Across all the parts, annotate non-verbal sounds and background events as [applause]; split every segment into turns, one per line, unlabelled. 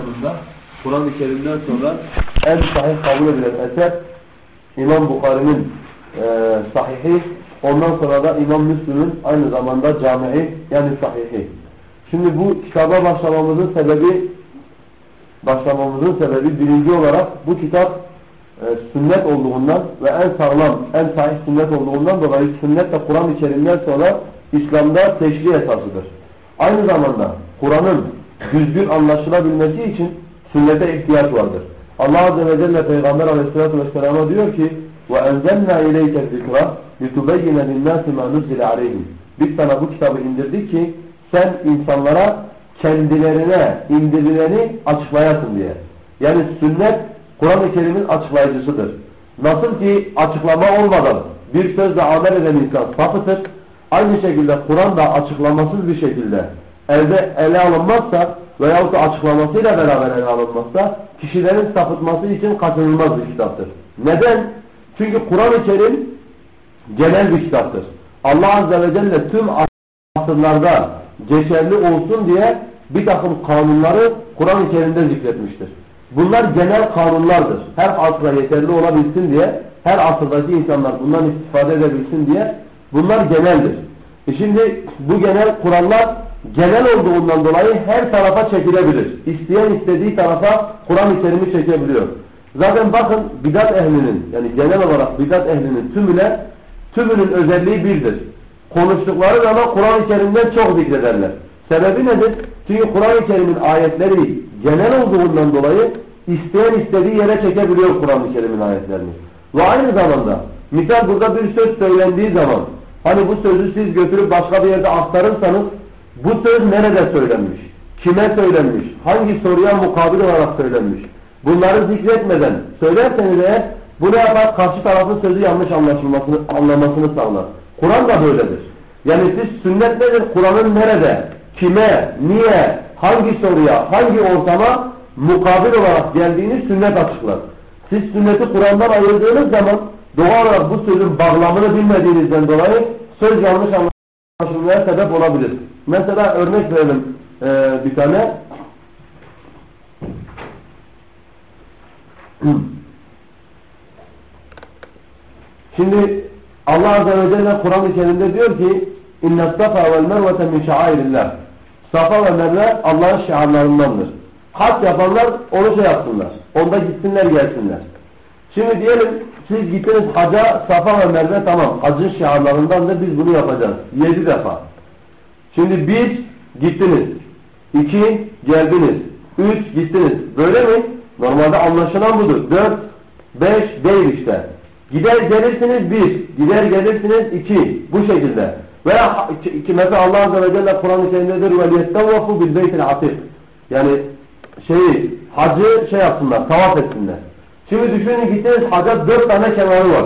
yanında Kur'an-ı Kerim'den sonra en sahih kabul edilen eser İmam Bukhari'nin e, sahihi ondan sonra da İmam Müslüm'ün aynı zamanda camii yani sahihi. Şimdi bu kitaba başlamamızın sebebi başlamamızın sebebi birinci olarak bu kitap e, sünnet olduğundan ve en sağlam, en sahih sünnet olduğundan dolayı sünnet de Kur'an içeriğinden sonra İslam'da teşri esasıdır. Aynı zamanda Kur'an'ın düzgün anlaşılabilmesi için sünnete ihtiyaç vardır. Allah Azze ve Celle Peygamber Aleyhisselatü Vesselam'a diyor ki وَاَنْزَلْنَا اِلَيْكَ الذِّكْرَ لِتُبَيِّنَ لِلنَّاسِ مَا نُزِّلَ عَلَيْهِمْ Biz sana bu kitabı indirdik ki sen insanlara kendilerine indirileni açıklayasın diye. Yani sünnet Kur'an-ı Kerim'in açıklayıcısıdır. Nasıl ki açıklama olmadan bir sözle amel eden insan sapıtır. Aynı şekilde Kur'an da açıklamasız bir şekilde elde ele alınmazsa veyahut da açıklamasıyla beraber ele alınmazsa kişilerin sapıtması için kaçınılmaz bir kitaptır. Neden? Çünkü Kur'an-ı Kerim genel bir kitaptır. Allah Azze ve Celle tüm asırlarda geçerli olsun diye bir takım kanunları Kur'an-ı Kerim'de zikretmiştir. Bunlar genel kanunlardır. Her asra yeterli olabilsin diye, her asırdaki insanlar bundan istifade edebilsin diye bunlar geneldir. E şimdi bu genel kurallar genel olduğundan dolayı her tarafa çekilebilir. İsteyen istediği tarafa Kur'an-ı Kerim'i çekebiliyor. Zaten bakın bidat ehlinin yani genel olarak bidat ehlinin tümüne tümünün özelliği birdir. Konuştukları zaman Kur'an-ı Kerim'den çok zikrederler. Sebebi nedir? Çünkü Kur'an-ı Kerim'in ayetleri genel olduğundan dolayı isteyen istediği yere çekebiliyor Kur'an-ı Kerim'in ayetlerini. Ve aynı zamanda misal burada bir söz söylendiği zaman hani bu sözü siz götürüp başka bir yerde aktarırsanız bu söz nerede söylenmiş? Kime söylenmiş? Hangi soruya mukabil olarak söylenmiş? Bunları zikretmeden söylerseniz eğer bu ne yapar? Karşı tarafın sözü yanlış anlaşılmasını, anlamasını sağlar. Kur'an da böyledir. Yani siz sünnet nedir? Kur'an'ın nerede, kime, niye, hangi soruya, hangi ortama mukabil olarak geldiğini sünnet açıklar. Siz sünneti Kur'an'dan ayırdığınız zaman doğal olarak bu sözün bağlamını bilmediğinizden dolayı söz yanlış anlaşılmaya sebep olabilir. Mesela örnek verelim e, bir tane. [clears throat] Şimdi Allah Azze ve Celle Kur'an-ı Kerim'de diyor ki اِنَّ الصَّفَا وَالْمَرْوَةَ مِنْ شَعَائِرِ اللّٰهِ Safa ve Merve Allah'ın şiarlarındandır. Hac yapanlar onu şey yapsınlar. Onda gitsinler gelsinler. Şimdi diyelim siz gittiniz haca Safa ve Merve tamam. Hacın şiarlarındandır biz bunu yapacağız. Yedi defa. Şimdi bir gittiniz. iki geldiniz. Üç gittiniz. Böyle mi? Normalde anlaşılan budur. Dört, beş değil işte. Gider gelirsiniz bir. Gider gelirsiniz iki. Bu şekilde. Veya iki, mesela Allah Azze ve Celle Kur'an-ı Kerim'dedir ve yestevvafu bil beytil atif. Yani şeyi, hacı şey yapsınlar, tavaf etsinler. Şimdi düşünün gittiniz hacca dört tane kenarı var.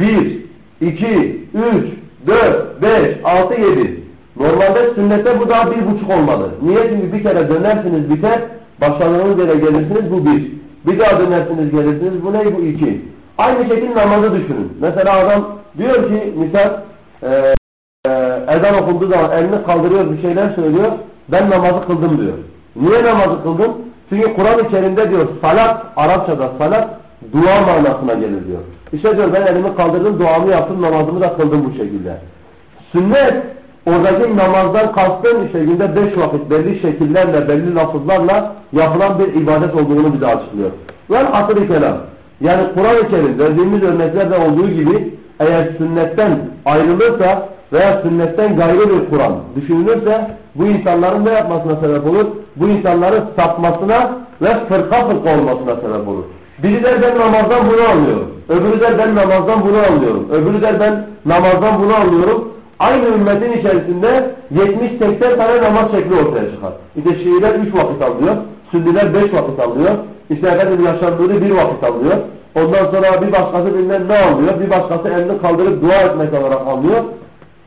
Bir, iki, üç, dört, beş, altı, yedi. Normalde sünnette bu daha bir buçuk olmalı. Niye? Çünkü bir kere dönersiniz biter, başladığınız yere gelirsiniz bu bir. Bir daha dönersiniz gelirsiniz bu ne? Bu iki. Aynı şekilde namazı düşünün. Mesela adam diyor ki misal e, e, ezan okunduğu zaman elini kaldırıyor bir şeyler söylüyor. Ben namazı kıldım diyor. Niye namazı kıldın? Çünkü Kur'an-ı Kerim'de diyor salat, Arapçada salat dua manasına gelir diyor. İşte diyor ben elimi kaldırdım, duamı yaptım, namazımı da kıldım bu şekilde. Sünnet oradaki namazdan kastın işte günde beş vakit belli şekillerle, belli lafızlarla yapılan bir ibadet olduğunu bize açıklıyor. Ve asıl kelam. Yani Kur'an-ı Kerim verdiğimiz örneklerde olduğu gibi eğer sünnetten ayrılırsa veya sünnetten gayrı bir Kur'an düşünülürse bu insanların ne yapmasına sebep olur? Bu insanların sapmasına ve fırka fırka olmasına sebep olur. Biri der ben namazdan bunu anlıyorum. Öbürü der ben namazdan bunu anlıyorum. Öbürü der ben namazdan bunu anlıyorum. Aynı ümmetin içerisinde 70-80 tane namaz şekli ortaya çıkar. İşte Şiiler 3 vakit alıyor. Sünniler 5 vakit alıyor. İşte efendim yaşandığı bir vakit alıyor. Ondan sonra bir başkası bilmem ne alıyor. Bir başkası elini kaldırıp dua etmek olarak alıyor.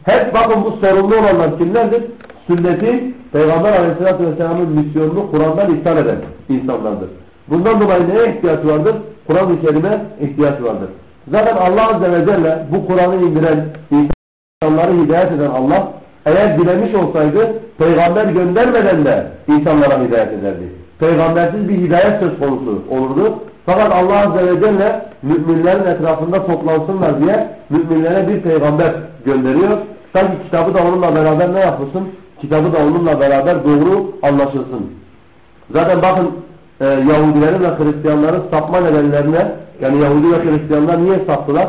Hep bakın bu sorumlu olanlar kimlerdir? Sünneti Peygamber Aleyhisselatü Vesselam'ın misyonunu Kur'an'dan iptal eden insanlardır. Bundan dolayı neye ihtiyaç vardır? Kur'an-ı Kerim'e ihtiyaç vardır. Zaten Allah Azze ve Celle bu Kur'an'ı indiren insanları hidayet eden Allah eğer dilemiş olsaydı peygamber göndermeden de insanlara hidayet ederdi. peygambersiz bir hidayet söz konusu olurdu. Fakat Allah Azze ve Celle müminlerin etrafında toplansınlar diye müminlere bir peygamber gönderiyor. Sanki kitabı da onunla beraber ne yapılsın? Kitabı da onunla beraber doğru anlaşılsın. Zaten bakın e, Yahudilerin ve Hristiyanların sapma nedenlerine yani Yahudi ve Hristiyanlar niye saptılar?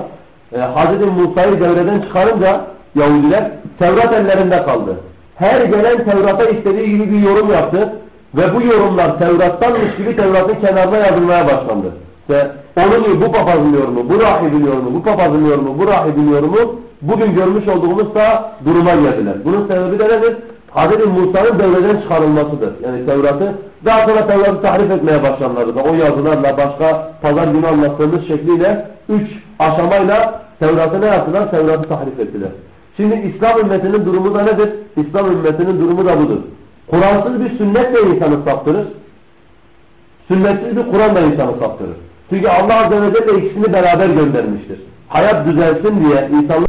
E, Hz. Musa'yı devreden çıkarınca Yahudiler Tevrat ellerinde kaldı. Her gelen Tevrat'a istediği gibi bir yorum yaptı. Ve bu yorumlar Tevrat'tanmış gibi Tevrat'ın kenarına yazılmaya başlandı. İşte onun gibi bu papazın yorumu, bu rahibin yorumu, bu papazın yorumu, bu rahibin yorumu bugün görmüş olduğumuz da duruma geldiler. Bunun sebebi de nedir? Hz. Musa'nın devreden çıkarılmasıdır. Yani Tevrat'ı daha sonra Tevrat'ı tahrif etmeye başlanlardı o yazılarla başka pazar günü anlattığımız şekliyle üç aşamayla Tevrat'ı ne yaptılar? Tevrat'ı tahrif ettiler. Şimdi İslam ümmetinin durumu da nedir? İslam ümmetinin durumu da budur. Kur'ansız bir sünnetle insanı saptırır. Sünnetsiz bir Kur'anla insanı saptırır. Çünkü Allah Azze ve Celle ikisini beraber göndermiştir. Hayat düzelsin diye, insanlar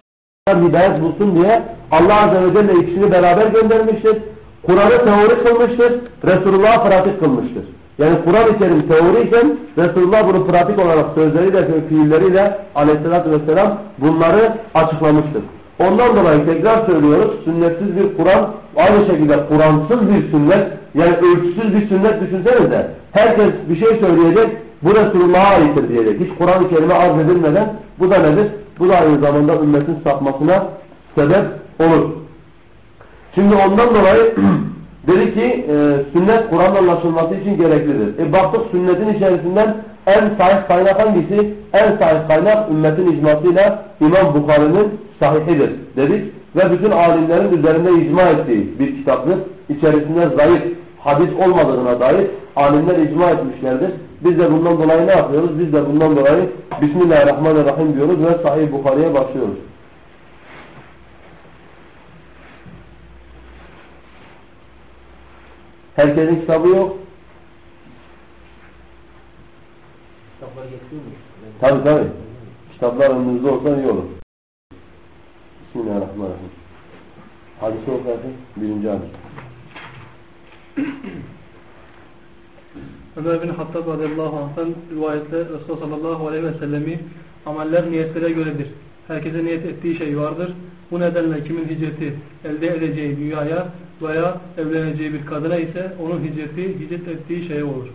hidayet bulsun diye Allah Azze ve Celle ikisini beraber göndermiştir. Kur'an'ı teori kılmıştır, Resulullah'ı pratik kılmıştır. Yani Kur'an-ı Kerim teoriyken Resulullah bunu pratik olarak sözleriyle, fiilleriyle aleyhissalatü vesselam bunları açıklamıştır. Ondan dolayı tekrar söylüyoruz, sünnetsiz bir Kur'an, aynı şekilde Kur'ansız bir sünnet, yani ölçüsüz bir sünnet düşünsenize. Herkes bir şey söyleyecek, bu Resulullah'a aittir diyecek. Hiç Kur'an-ı Kerim'e arz edilmeden, bu da nedir? Bu da aynı zamanda ümmetin sapmasına sebep olur. Şimdi ondan dolayı [clears throat] dedi ki e, sünnet Kur'an'ın anlaşılması için gereklidir. E baktık sünnetin içerisinden en sahih kaynak hangisi? En sahih kaynak ümmetin icmasıyla İmam Bukhari'nin sahihidir dedik. Ve bütün alimlerin üzerinde icma ettiği bir kitaptır. İçerisinde zayıf hadis olmadığına dair alimler icma etmişlerdir. Biz de bundan dolayı ne yapıyoruz? Biz de bundan dolayı Bismillahirrahmanirrahim diyoruz ve Sahih Bukhari'ye başlıyoruz. Herkesin kitabı yok.
Kitapları getiriyor muyuz?
Tabi tabi. Kitaplar önünüzde olsa iyi olur. Bismillahirrahmanirrahim. Hadisi oku zaten. Birinci hadis.
Ömer bin Hattab radıyallahu anh'tan rivayetle Resulullah sallallahu aleyhi ve sellemi ameller niyetlere göredir. Herkese niyet ettiği şey vardır. Bu nedenle kimin hicreti elde edeceği dünyaya veya evleneceği bir kadına ise onun hicreti hicret ettiği şeye olur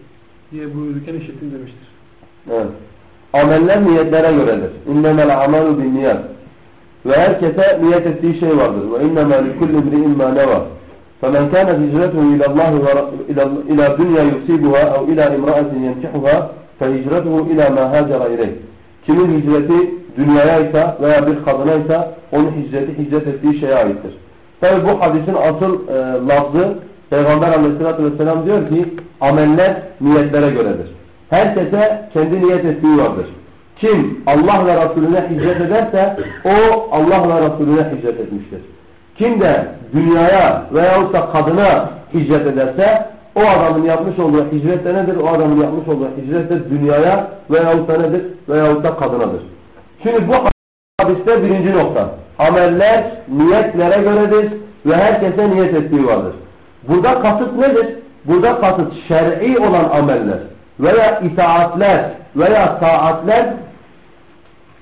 diye buyururken işittim demiştir.
Evet. Ameller niyetlere göredir. İnnemel amalu bin niyet. Ve herkese niyet ettiği şey vardır. Ve innemâ likulli imri'in mâ nevâ. فمن كانت هجرته إلى الله إلى دنيا يصيبها أو إلى امرأة ينكحها فهجرته إلى ما هاجر إليه. Kimin hicreti dünyaya ise veya bir kadına ise onun hicreti hicret ettiği şeye aittir. Tabi bu hadisin asıl e, lafzı Peygamber aleyhissalatü vesselam diyor ki ameller niyetlere göredir. Herkese kendi niyet ettiği vardır. Kim Allah ve Resulüne hicret ederse o Allah ve Resulüne hicret etmiştir. Kim de dünyaya veyahut da kadına hicret ederse o adamın yapmış olduğu hicret de nedir? O adamın yapmış olduğu hicret de dünyaya veyahut da nedir? Veyahut da kadınadır. Şimdi bu hadiste birinci nokta. Ameller niyetlere göredir ve herkese niyet ettiği vardır. Burada kasıt nedir? Burada kasıt şer'i olan ameller veya itaatler veya taatler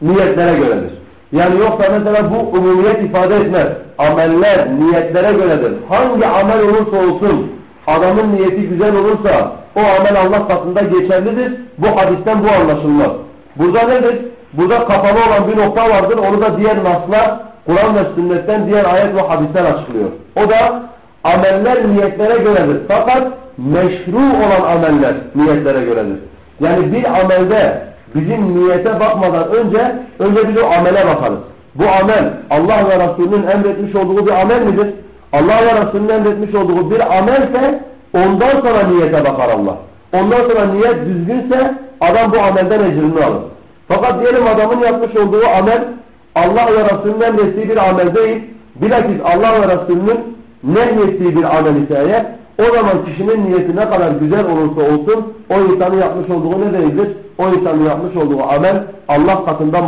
niyetlere göredir. Yani yoksa mesela bu umumiyet ifade etmez. Ameller niyetlere göredir. Hangi amel olursa olsun adamın niyeti güzel olursa o amel Allah katında geçerlidir. Bu hadisten bu anlaşılmaz. Burada nedir? Burada kapalı olan bir nokta vardır. Onu da diğer naslar Kur'an ve sünnetten diğer ayet ve hadisler açıklıyor. O da ameller niyetlere göredir. Fakat meşru olan ameller niyetlere göredir. Yani bir amelde bizim niyete bakmadan önce önce biz o amele bakarız. Bu amel Allah ve Resulünün emretmiş olduğu bir amel midir? Allah ve Resulünün emretmiş olduğu bir amelse ondan sonra niyete bakar Allah. Ondan sonra niyet düzgünse adam bu amelden ecrini alır. Fakat diyelim adamın yapmış olduğu amel Allah ve Resulünün emrettiği bir amel değil. Bilakis Allah ve Resulünün nehyettiği bir amel ise eğer o zaman kişinin niyeti ne kadar güzel olursa olsun o insanın yapmış olduğu ne değildir? O insanın yapmış olduğu amel Allah katından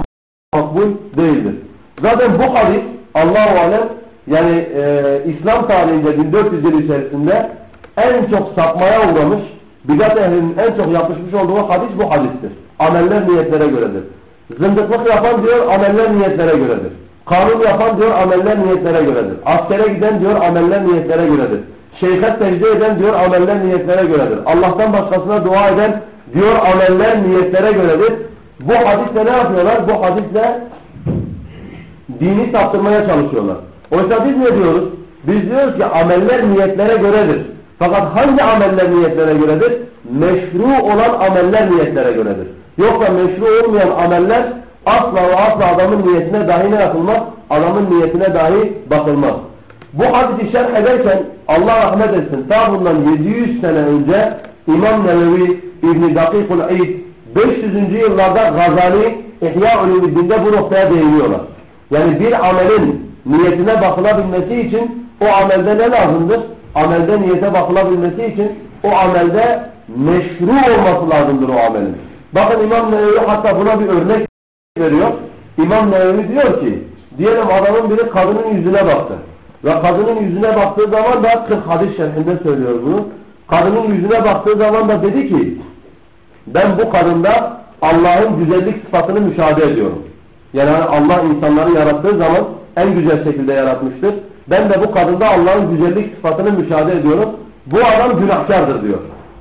makbul değildir. Zaten bu hadis Allah-u Alem yani e, İslam tarihinde 1400 yıl içerisinde en çok sapmaya uğramış, Bidat ehlinin en çok yapışmış olduğu hadis bu hadistir. Ameller niyetlere göredir. Zındıklık yapan diyor ameller niyetlere göredir. Kanun yapan diyor ameller niyetlere göredir. Askere giden diyor ameller niyetlere göredir. Şeyhe secde eden diyor ameller niyetlere göredir. Allah'tan başkasına dua eden diyor ameller niyetlere göredir. Bu hadisle ne yapıyorlar? Bu hadisle dini saptırmaya çalışıyorlar. Oysa biz ne diyoruz? Biz diyoruz ki ameller niyetlere göredir. Fakat hangi ameller niyetlere göredir? Meşru olan ameller niyetlere göredir. Yoksa meşru olmayan ameller asla ve asla adamın niyetine dahi ne yapılmaz? Adamın niyetine dahi bakılmaz. Bu hadisi şerh ederken Allah rahmet etsin. Ta bundan 700 sene önce İmam Nevevi İbn-i Dakikul İd 500. yıllarda Gazali İhya Ulumuddin'de bu noktaya değiniyorlar. Yani bir amelin niyetine bakılabilmesi için o amelde ne lazımdır? Amelde niyete bakılabilmesi için o amelde meşru olması lazımdır o amelin. Bakın İmam Nevevi hatta buna bir örnek veriyor. İmam Nevevi diyor ki diyelim adamın biri kadının yüzüne baktı. Ve kadının yüzüne baktığı zaman da 40 hadis şerhinde söylüyor bunu. Kadının yüzüne baktığı zaman da dedi ki ben bu kadında Allah'ın güzellik sıfatını müşahede ediyorum. Yani Allah insanları yarattığı zaman en güzel şekilde yaratmıştır. Ben de bu kadında Allah'ın güzellik sıfatını müşahede ediyorum. Bu adam günahkardır diyor.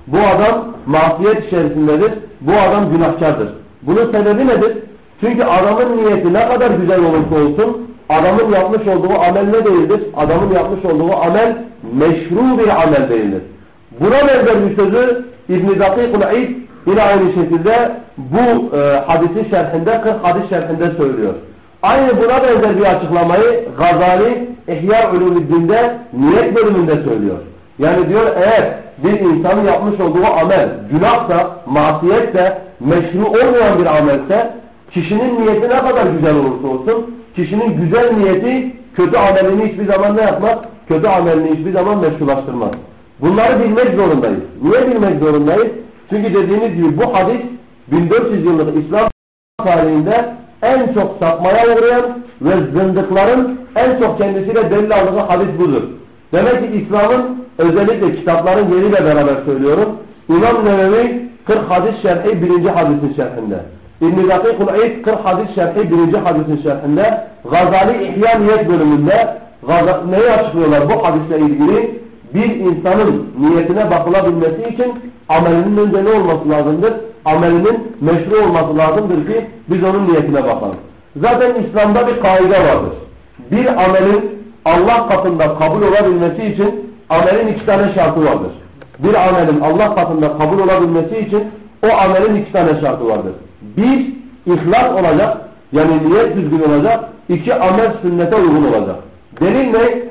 Bu adam masiyet içerisindedir. Bu adam günahkardır. Bunun sebebi nedir? Çünkü adamın niyeti ne kadar güzel olursa olsun adamın yapmış olduğu amel ne değildir? Adamın yapmış olduğu amel meşru bir amel değildir. Buna benzer bir sözü İbn-i Dakikul İd yine aynı şekilde bu e, hadisin şerhinde 40 hadis şerhinde söylüyor. Aynı buna benzer bir açıklamayı Gazali İhya Ulumuddin'de niyet bölümünde söylüyor. Yani diyor eğer bir insanın yapmış olduğu amel günahsa, masiyetse, meşru olmayan bir amelse kişinin niyeti ne kadar güzel olursa olsun kişinin güzel niyeti kötü amelini hiçbir zaman ne yapmaz? Kötü amelini hiçbir zaman meşrulaştırmaz. Bunları bilmek zorundayız. Niye bilmek zorundayız? Çünkü dediğimiz gibi bu hadis 1400 yıllık İslam tarihinde en çok sapmaya uğrayan ve zındıkların en çok kendisiyle delil aldığı hadis budur. Demek ki İslam'ın özellikle kitapların yeriyle beraber söylüyorum. İmam Nevevi 40 hadis şerhi birinci hadisin şerhinde. İbn-i Dakikul İd 40 hadis şerhi birinci hadisin şerhinde. Gazali İhya Niyet bölümünde neyi açıklıyorlar bu hadisle ilgili? Bir insanın niyetine bakılabilmesi için amelinin önce ne olması lazımdır? Amelinin meşru olması lazımdır ki biz onun niyetine bakalım. Zaten İslam'da bir kaide vardır. Bir amelin Allah katında kabul olabilmesi için amelin iki tane şartı vardır. Bir amelin Allah katında kabul olabilmesi için o amelin iki tane şartı vardır. Bir, ihlas olacak. Yani niyet düzgün olacak. İki, amel sünnete uygun olacak. Delil ne?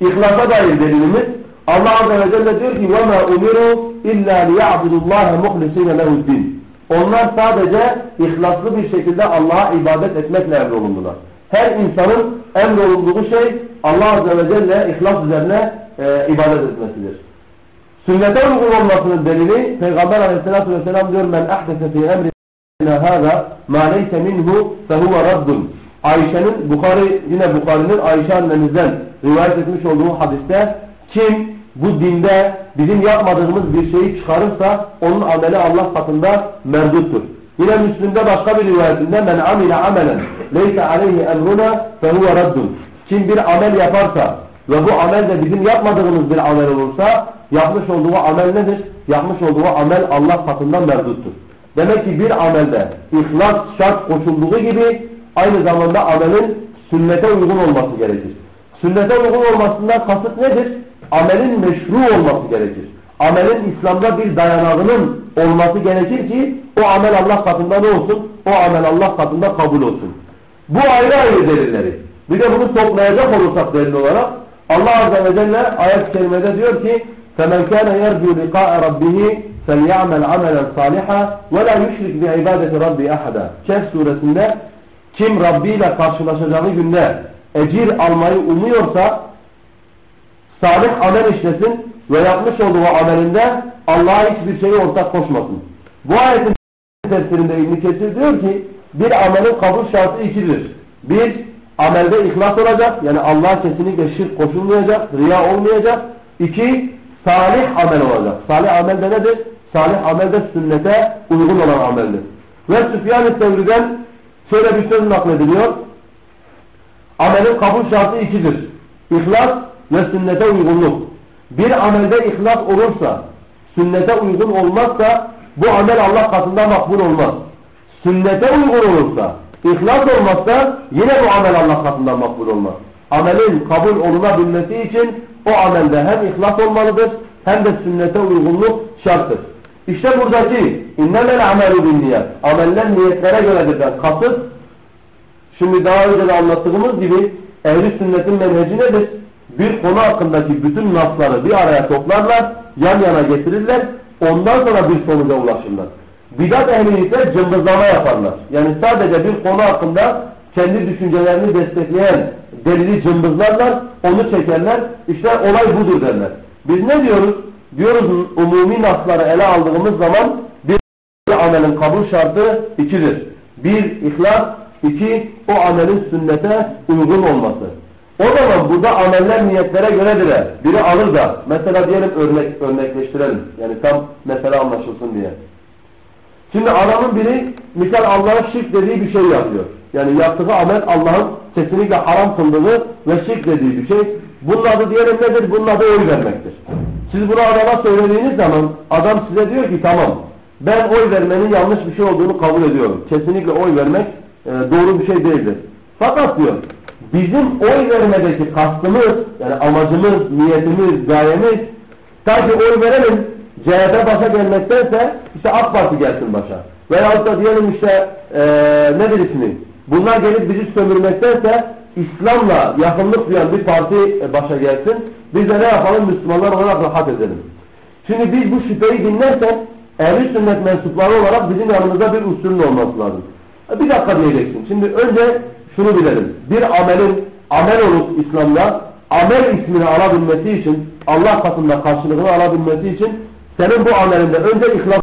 İhlasa dair delilimiz Allah Azze ve Celle diyor ki وَمَا اُمِرُوا اِلَّا لِيَعْبُدُ اللّٰهَ مُخْلِسِينَ لَهُ الدِّينَ Onlar sadece ihlaslı bir şekilde Allah'a ibadet etmekle emrolundular. Her insanın emrolunduğu şey Allah Azze ve Celle ihlas üzerine e, ibadet etmesidir. Sünnete uygun olmasının delili Peygamber Aleyhisselatü Vesselam diyor men ahdese fi emrina hâzâ mâ leyse minhu fehuve raddun. Ayşe'nin Bukhari yine Bukhari'nin Ayşe annemizden rivayet etmiş olduğu hadiste kim bu dinde bizim yapmadığımız bir şeyi çıkarırsa onun ameli Allah katında merduttur. Yine Müslim'de başka bir rivayetinde men amile amelen leyse aleyhi emruna fehuve raddun. Kim bir amel yaparsa ve bu amel de bizim yapmadığımız bir amel olursa yapmış olduğu amel nedir? Yapmış olduğu amel Allah katında merduttur. Demek ki bir amelde ihlas şart koşulduğu gibi aynı zamanda amelin sünnete uygun olması gerekir. Sünnete uygun olmasından kasıt nedir? Amelin meşru olması gerekir Amelin İslam'da bir dayanağının olması gerekir ki o amel Allah katında ne olsun? O amel Allah katında kabul olsun. Bu ayrı ayrı delilleri. Bir de bunu toplayacak olursak delil olarak Allah Azze ve Celle ayet-i kerimede diyor ki فَمَنْ كَانَ يَرْجُوا لِقَاءَ رَبِّهِ فَلْيَعْمَلْ عَمَلًا صَالِحًا وَلَا يُشْرِكْ بِعِبَادَةِ رَبِّ أَحَدًا Kehf suresinde kim Rabbi ile karşılaşacağı günde ecir almayı umuyorsa salih amel işlesin ve yapmış olduğu amelinde Allah'a hiçbir şeyi ortak koşmasın. Bu ayetin tefsirinde İbn-i Kesir diyor ki bir amelin kabul şartı ikidir. Bir, amelde ihlas olacak. Yani Allah'a kesinlikle şirk koşulmayacak, riya olmayacak. İki, salih amel olacak. Salih amel de nedir? Salih amel de sünnete uygun olan ameldir. Ve Süfyan-ı Tevri'den şöyle bir söz naklediliyor. Amelin kabul şartı ikidir. İhlas ve sünnete uygunluk. Bir amelde ihlas olursa, sünnete uygun olmazsa bu amel Allah katında makbul olmaz. Sünnete uygun olursa, ihlas olmazsa yine bu amel Allah katında makbul olmaz. Amelin kabul olunabilmesi için o amelde hem ihlas olmalıdır hem de sünnete uygunluk şarttır. İşte buradaki innemel amelu bin. Ameller niyetlere göredirden kasıt Şimdi daha önce de anlattığımız gibi ehli sünnetin menheci nedir? Bir konu hakkındaki bütün nasları bir araya toplarlar, yan yana getirirler, ondan sonra bir sonuca ulaşırlar. Bidat ehli ise cımbızlama yaparlar. Yani sadece bir konu hakkında kendi düşüncelerini destekleyen delili cımbızlarlar, onu çekerler, işte olay budur derler. Biz ne diyoruz? Diyoruz umumi nasları ele aldığımız zaman bir amelin kabul şartı ikidir. Bir, ihlas, iki, o amelin sünnete uygun olması. O zaman burada ameller niyetlere göredir. Biri alır da, mesela diyelim örnek, örnekleştirelim. Yani tam mesela anlaşılsın diye. Şimdi adamın biri misal Allah'ın şirk dediği bir şey yapıyor. Yani yaptığı amel Allah'ın kesinlikle haram kıldığı ve şirk dediği bir şey. Bunun adı diyelim nedir? Bunun adı oy vermektir. Siz bunu adama söylediğiniz zaman adam size diyor ki tamam ben oy vermenin yanlış bir şey olduğunu kabul ediyorum. Kesinlikle oy vermek e, doğru bir şey değildir. Fakat diyor bizim oy vermedeki kastımız yani amacımız, niyetimiz, gayemiz ki oy verelim CHP başa gelmektense işte AK Parti gelsin başa. Veyahut da diyelim işte e, nedir ismi? Bunlar gelip bizi sömürmektense İslam'la yakınlık duyan bir parti başa gelsin. Biz de ne yapalım? Müslümanlar olarak rahat edelim. Şimdi biz bu şüpheyi dinlerken ehl sünnet mensupları olarak bizim yanımızda bir usulün olması lazım. E, bir dakika diyeceksin. Şimdi önce şunu bilelim. Bir amelin amel olup İslam'da amel ismini alabilmesi için Allah katında karşılığını alabilmesi için senin bu amelinde önce ihlas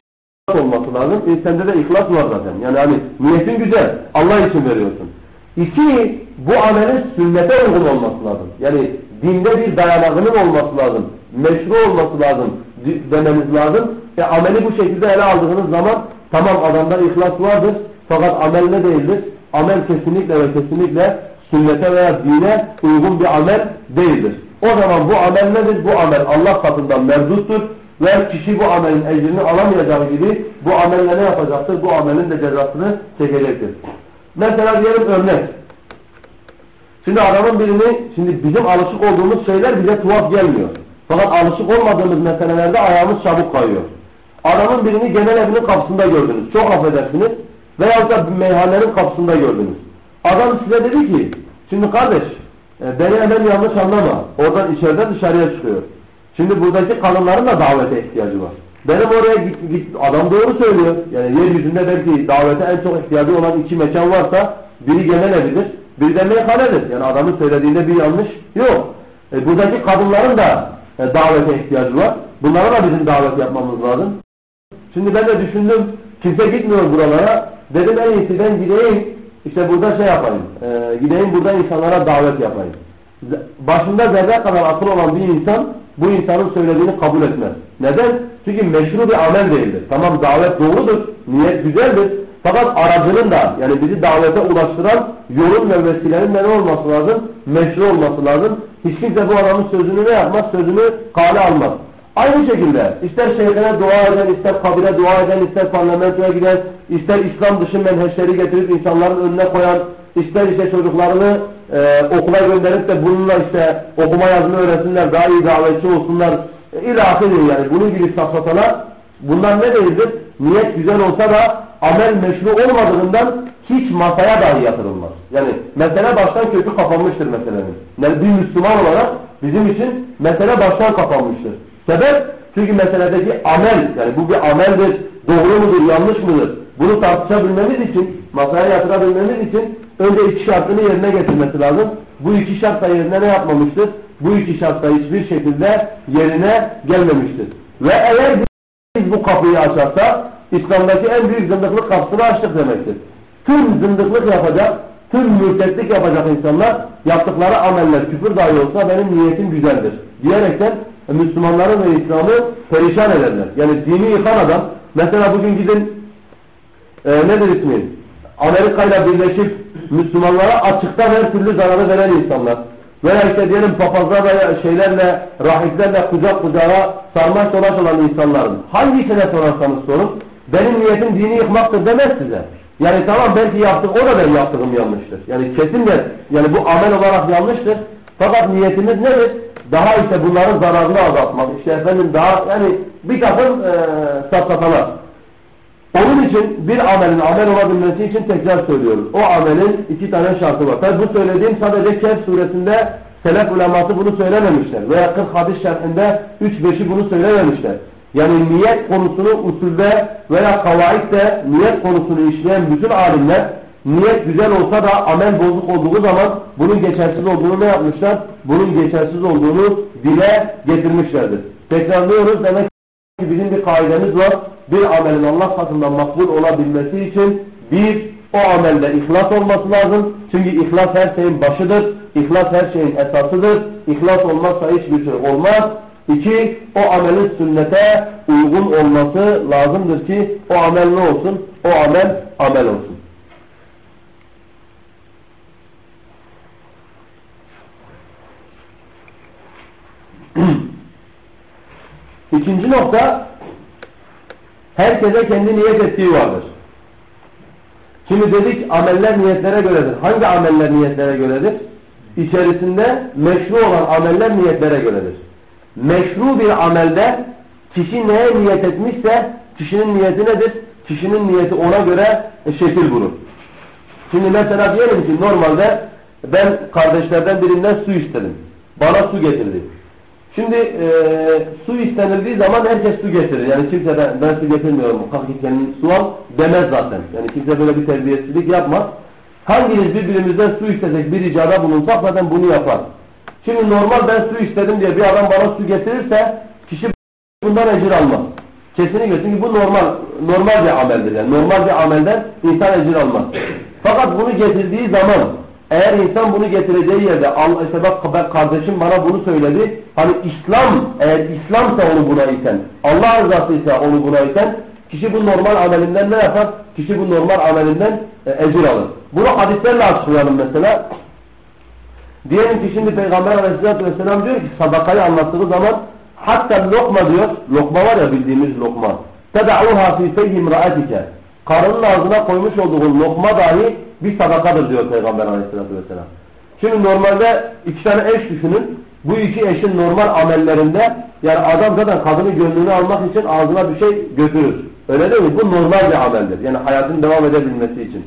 olması lazım. E, sende de ihlas var zaten. Yani hani niyetin güzel. Allah için veriyorsun. İki, bu amelin sünnete uygun olması lazım. Yani dinde bir dayanağının olması lazım. Meşru olması lazım demeniz lazım. E ameli bu şekilde ele aldığınız zaman tamam adamda ihlas vardır. Fakat amel ne değildir? Amel kesinlikle ve kesinlikle sünnete veya dine uygun bir amel değildir. O zaman bu amel nedir? Bu amel Allah katından merduttur. Ve kişi bu amelin ecrini alamayacağı gibi bu amelle ne yapacaktır? Bu amelin de cezasını çekecektir. Mesela diyelim örnek. Şimdi adamın birini, şimdi bizim alışık olduğumuz şeyler bize tuhaf gelmiyor. Fakat alışık olmadığımız meselelerde ayağımız çabuk kayıyor. Adamın birini genel evinin kapısında gördünüz. Çok affedersiniz. Veyahut da meyhanenin kapısında gördünüz. Adam size dedi ki, şimdi kardeş e, beni hemen yanlış anlama. Oradan içeriden dışarıya çıkıyor. Şimdi buradaki kadınların da davete ihtiyacı var. Benim oraya git, git, adam doğru söylüyor. Yani yeryüzünde belki davete en çok ihtiyacı olan iki mekan varsa biri genel evidir, biri de meyhanedir. Yani adamın söylediğinde bir yanlış yok. E, buradaki kadınların da e, davete ihtiyacı var. Bunlara da bizim davet yapmamız lazım. Şimdi ben de düşündüm, kimse gitmiyor buralara. Dedim en iyisi ben gideyim, işte burada şey yapayım, e, gideyim burada insanlara davet yapayım. Başında zerre kadar akıl olan bir insan, bu insanın söylediğini kabul etmez. Neden? Çünkü meşru bir amel değildir. Tamam davet doğrudur, niyet güzeldir. Fakat aracının da yani bizi davete ulaştıran yolun ve vesilenin ne olması lazım? Meşru olması lazım. Hiç kimse bu adamın sözünü ne yapmaz? Sözünü kale almaz. Aynı şekilde ister şeyhine dua eden, ister kabire dua eden, ister parlamentoya giden, ister İslam dışı menheşleri getirip insanların önüne koyan, ister işte çocuklarını e, okula gönderip de bununla işte okuma yazma öğretsinler, daha iyi davetçi olsunlar. E, ilahidir yani. Bunun gibi safsatalar bunlar ne değildir? Niyet güzel olsa da amel meşru olmadığından hiç masaya dahi yatırılmaz. Yani mesele baştan kötü kapanmıştır meselenin. Yani bir Müslüman olarak bizim için mesele baştan kapanmıştır. Sebep? Çünkü meseledeki amel, yani bu bir ameldir, doğru mudur, yanlış mıdır? Bunu tartışabilmemiz için, masaya yatırabilmemiz için önce iki şartını yerine getirmesi lazım. Bu iki şart da yerine ne yapmamıştır? Bu iki şart da hiçbir şekilde yerine gelmemiştir. Ve eğer biz bu kapıyı açarsak, İslam'daki en büyük zındıklık kapısını açtık demektir. Tüm zındıklık yapacak, tüm mürtetlik yapacak insanlar yaptıkları ameller küfür dahi olsa benim niyetim güzeldir diyerekten e, Müslümanların ve İslam'ı perişan ederler. Yani dini yıkan adam mesela bugün gidin e, nedir ismi? Amerika ile birleşip Müslümanlara açıktan her türlü zararı veren insanlar. Veya işte diyelim papazlarla, şeylerle, rahiplerle kucak kucağa sarmaş dolaş olan insanların hangisine sorarsanız sorun benim niyetim dini yıkmaktır demez size. Yani tamam belki yaptık o da benim yaptığım yanlıştır. Yani kesin de yani bu amel olarak yanlıştır. Fakat niyetimiz nedir? Daha işte bunların zararını azaltmak. İşte efendim daha yani bir takım e, safsatalar. Onun için bir amelin amel olabilmesi için tekrar söylüyoruz. O amelin iki tane şartı var. Tabi bu söylediğim sadece Kehf suresinde selef uleması bunu söylememişler. Veya 40 hadis şerhinde 3-5'i bunu söylememişler. Yani niyet konusunu usulde veya kavaidde niyet konusunu işleyen bütün alimler niyet güzel olsa da amel bozuk olduğu zaman bunun geçersiz olduğunu ne yapmışlar? Bunun geçersiz olduğunu dile getirmişlerdir. Tekrarlıyoruz demek ki bizim bir kaidemiz var. Bir amelin Allah katından makbul olabilmesi için bir, o amelde ihlas olması lazım. Çünkü ihlas her şeyin başıdır. İhlas her şeyin esasıdır. İhlas olmazsa hiçbir şey olmaz. İki, o amelin sünnete uygun olması lazımdır ki o amel ne olsun? O amel amel olsun. İkinci nokta, herkese kendi niyet ettiği vardır. Şimdi dedik ameller niyetlere göredir. Hangi ameller niyetlere göredir? İçerisinde meşru olan ameller niyetlere göredir. Meşru bir amelde kişi neye niyet etmişse kişinin niyeti nedir? Kişinin niyeti ona göre şekil bulur. Şimdi mesela diyelim ki normalde ben kardeşlerden birinden su istedim. Bana su getirdi. Şimdi e, su istenildiği zaman herkes su getirir. Yani kimse de ben su getirmiyorum, kalk git kendin su al demez zaten. Yani kimse böyle bir terbiyesizlik yapmaz. Hanginiz birbirimizden su istesek bir ricada bulunsak zaten bunu yapar. Şimdi normal ben su istedim diye bir adam bana su getirirse kişi bundan ecir almaz. Kesinlikle çünkü bu normal normal bir ameldir yani. Normal bir amelden insan ecir almaz. Fakat bunu getirdiği zaman eğer insan bunu getireceği yerde Allah işte bak kardeşim bana bunu söyledi. Hani İslam eğer İslamsa onu buna iten, Allah rızası ise onu buna iten kişi bu normal amelinden ne yapar? Kişi bu normal amelinden e, ecir alır. Bunu hadislerle açıklayalım mesela. Diyelim ki şimdi Peygamber Aleyhisselatü Vesselam diyor ki sadakayı anlattığı zaman hatta lokma diyor. Lokma var ya bildiğimiz lokma. Teda'uha fi feyhim ra'atike. Karının ağzına koymuş olduğun lokma dahi bir sadakadır diyor Peygamber Aleyhisselatü Vesselam. Şimdi normalde iki tane eş düşünün. Bu iki eşin normal amellerinde yani adam zaten kadını gönlünü almak için ağzına bir şey götürür. Öyle değil mi? Bu normal bir ameldir. Yani hayatın devam edebilmesi için.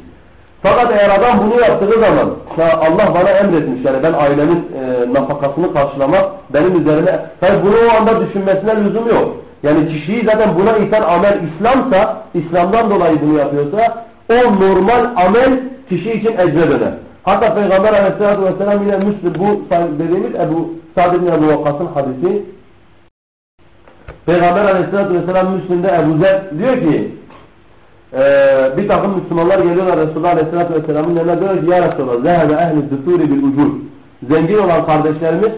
Fakat eğer adam bunu yaptığı zaman Allah bana emretmiş yani ben ailemin e, nafakasını karşılamak benim üzerine tabi bunu o anda düşünmesine lüzum yok. Yani kişiyi zaten buna iten amel İslamsa, İslam'dan dolayı bunu yapıyorsa o normal amel kişi için ecre döner. Hatta Peygamber aleyhissalatü vesselam yine Müslüm bu dediğimiz Ebu Sa'd ibn Ebu Vakkas'ın hadisi Peygamber aleyhissalatü vesselam Müslüm'de Ebu Zer diyor ki ee, bir takım Müslümanlar geliyorlar Resulullah Aleyhisselatü Vesselam'ın yanına diyor ki Ya Resulallah zehebe ehli dütûri bil ucur Zengin olan kardeşlerimiz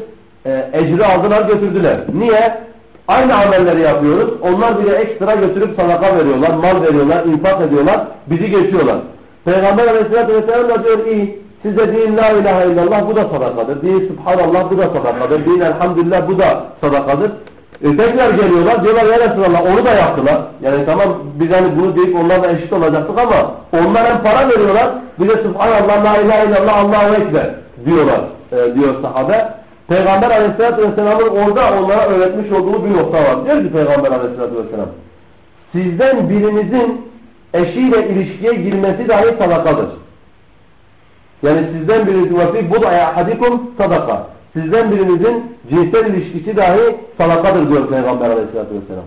e, ecri aldılar götürdüler. Niye? Aynı amelleri yapıyoruz. Onlar bile ekstra götürüp sadaka veriyorlar, mal veriyorlar, infak ediyorlar, bizi geçiyorlar. Peygamber Aleyhisselatü Vesselam da diyor iyi. Siz de deyin la ilahe illallah bu da sadakadır. Deyin subhanallah bu da sadakadır. Deyin elhamdülillah bu da sadakadır. E tekrar geliyorlar diyorlar ya Resulallah onu da yaptılar. Yani tamam biz hani bunu deyip onlarla eşit olacaktık ama onlar hem para veriyorlar bir de subhanallah la ilahe illallah Allahu ekber diyorlar e, diyor sahabe. Peygamber aleyhissalatü vesselamın orada onlara öğretmiş olduğu bir nokta var. Diyor ki Peygamber aleyhissalatü vesselam sizden birinizin eşiyle ilişkiye girmesi dahi sadakadır. Yani sizden birinizin vasi bu da hadikum sadaka. Sizden birinizin cinsel ilişkisi dahi sadakadır diyor Peygamber aleyhissalatü vesselam.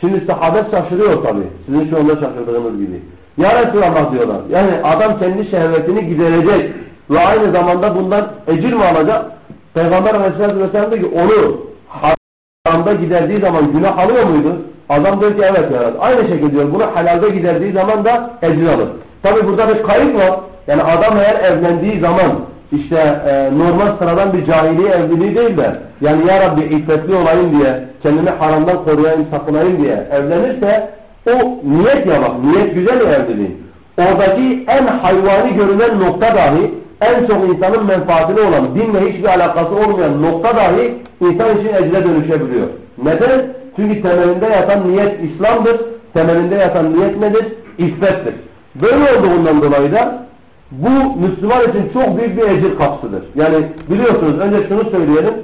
Şimdi sahabe şaşırıyor tabi. Sizin şu anda şaşırdığınız gibi. Ya Resulallah diyorlar. Yani adam kendi şehvetini giderecek ve aynı zamanda bundan ecir mi alacak? Peygamber aleyhissalatü vesselam diyor ki onu haramda giderdiği zaman günah alıyor muydu? Adam diyor ki evet ya. Aynı şekilde diyor bunu helalde giderdiği zaman da ecir alır. Tabi burada bir kayıp var. Yani adam eğer evlendiği zaman işte e, normal sıradan bir cahiliye evliliği değil de yani ya Rabbi iffetli olayım diye kendimi haramdan koruyayım, sakınayım diye evlenirse o niyet ya bak, niyet güzel ya evliliğin. Oradaki en hayvani görünen nokta dahi en çok insanın menfaatine olan, dinle hiçbir alakası olmayan nokta dahi insan için ecre dönüşebiliyor. Neden? Çünkü temelinde yatan niyet İslam'dır. Temelinde yatan niyet nedir? İffettir. Böyle olduğundan dolayı da bu Müslüman için çok büyük bir ecir kapsıdır. Yani biliyorsunuz önce şunu söyleyelim.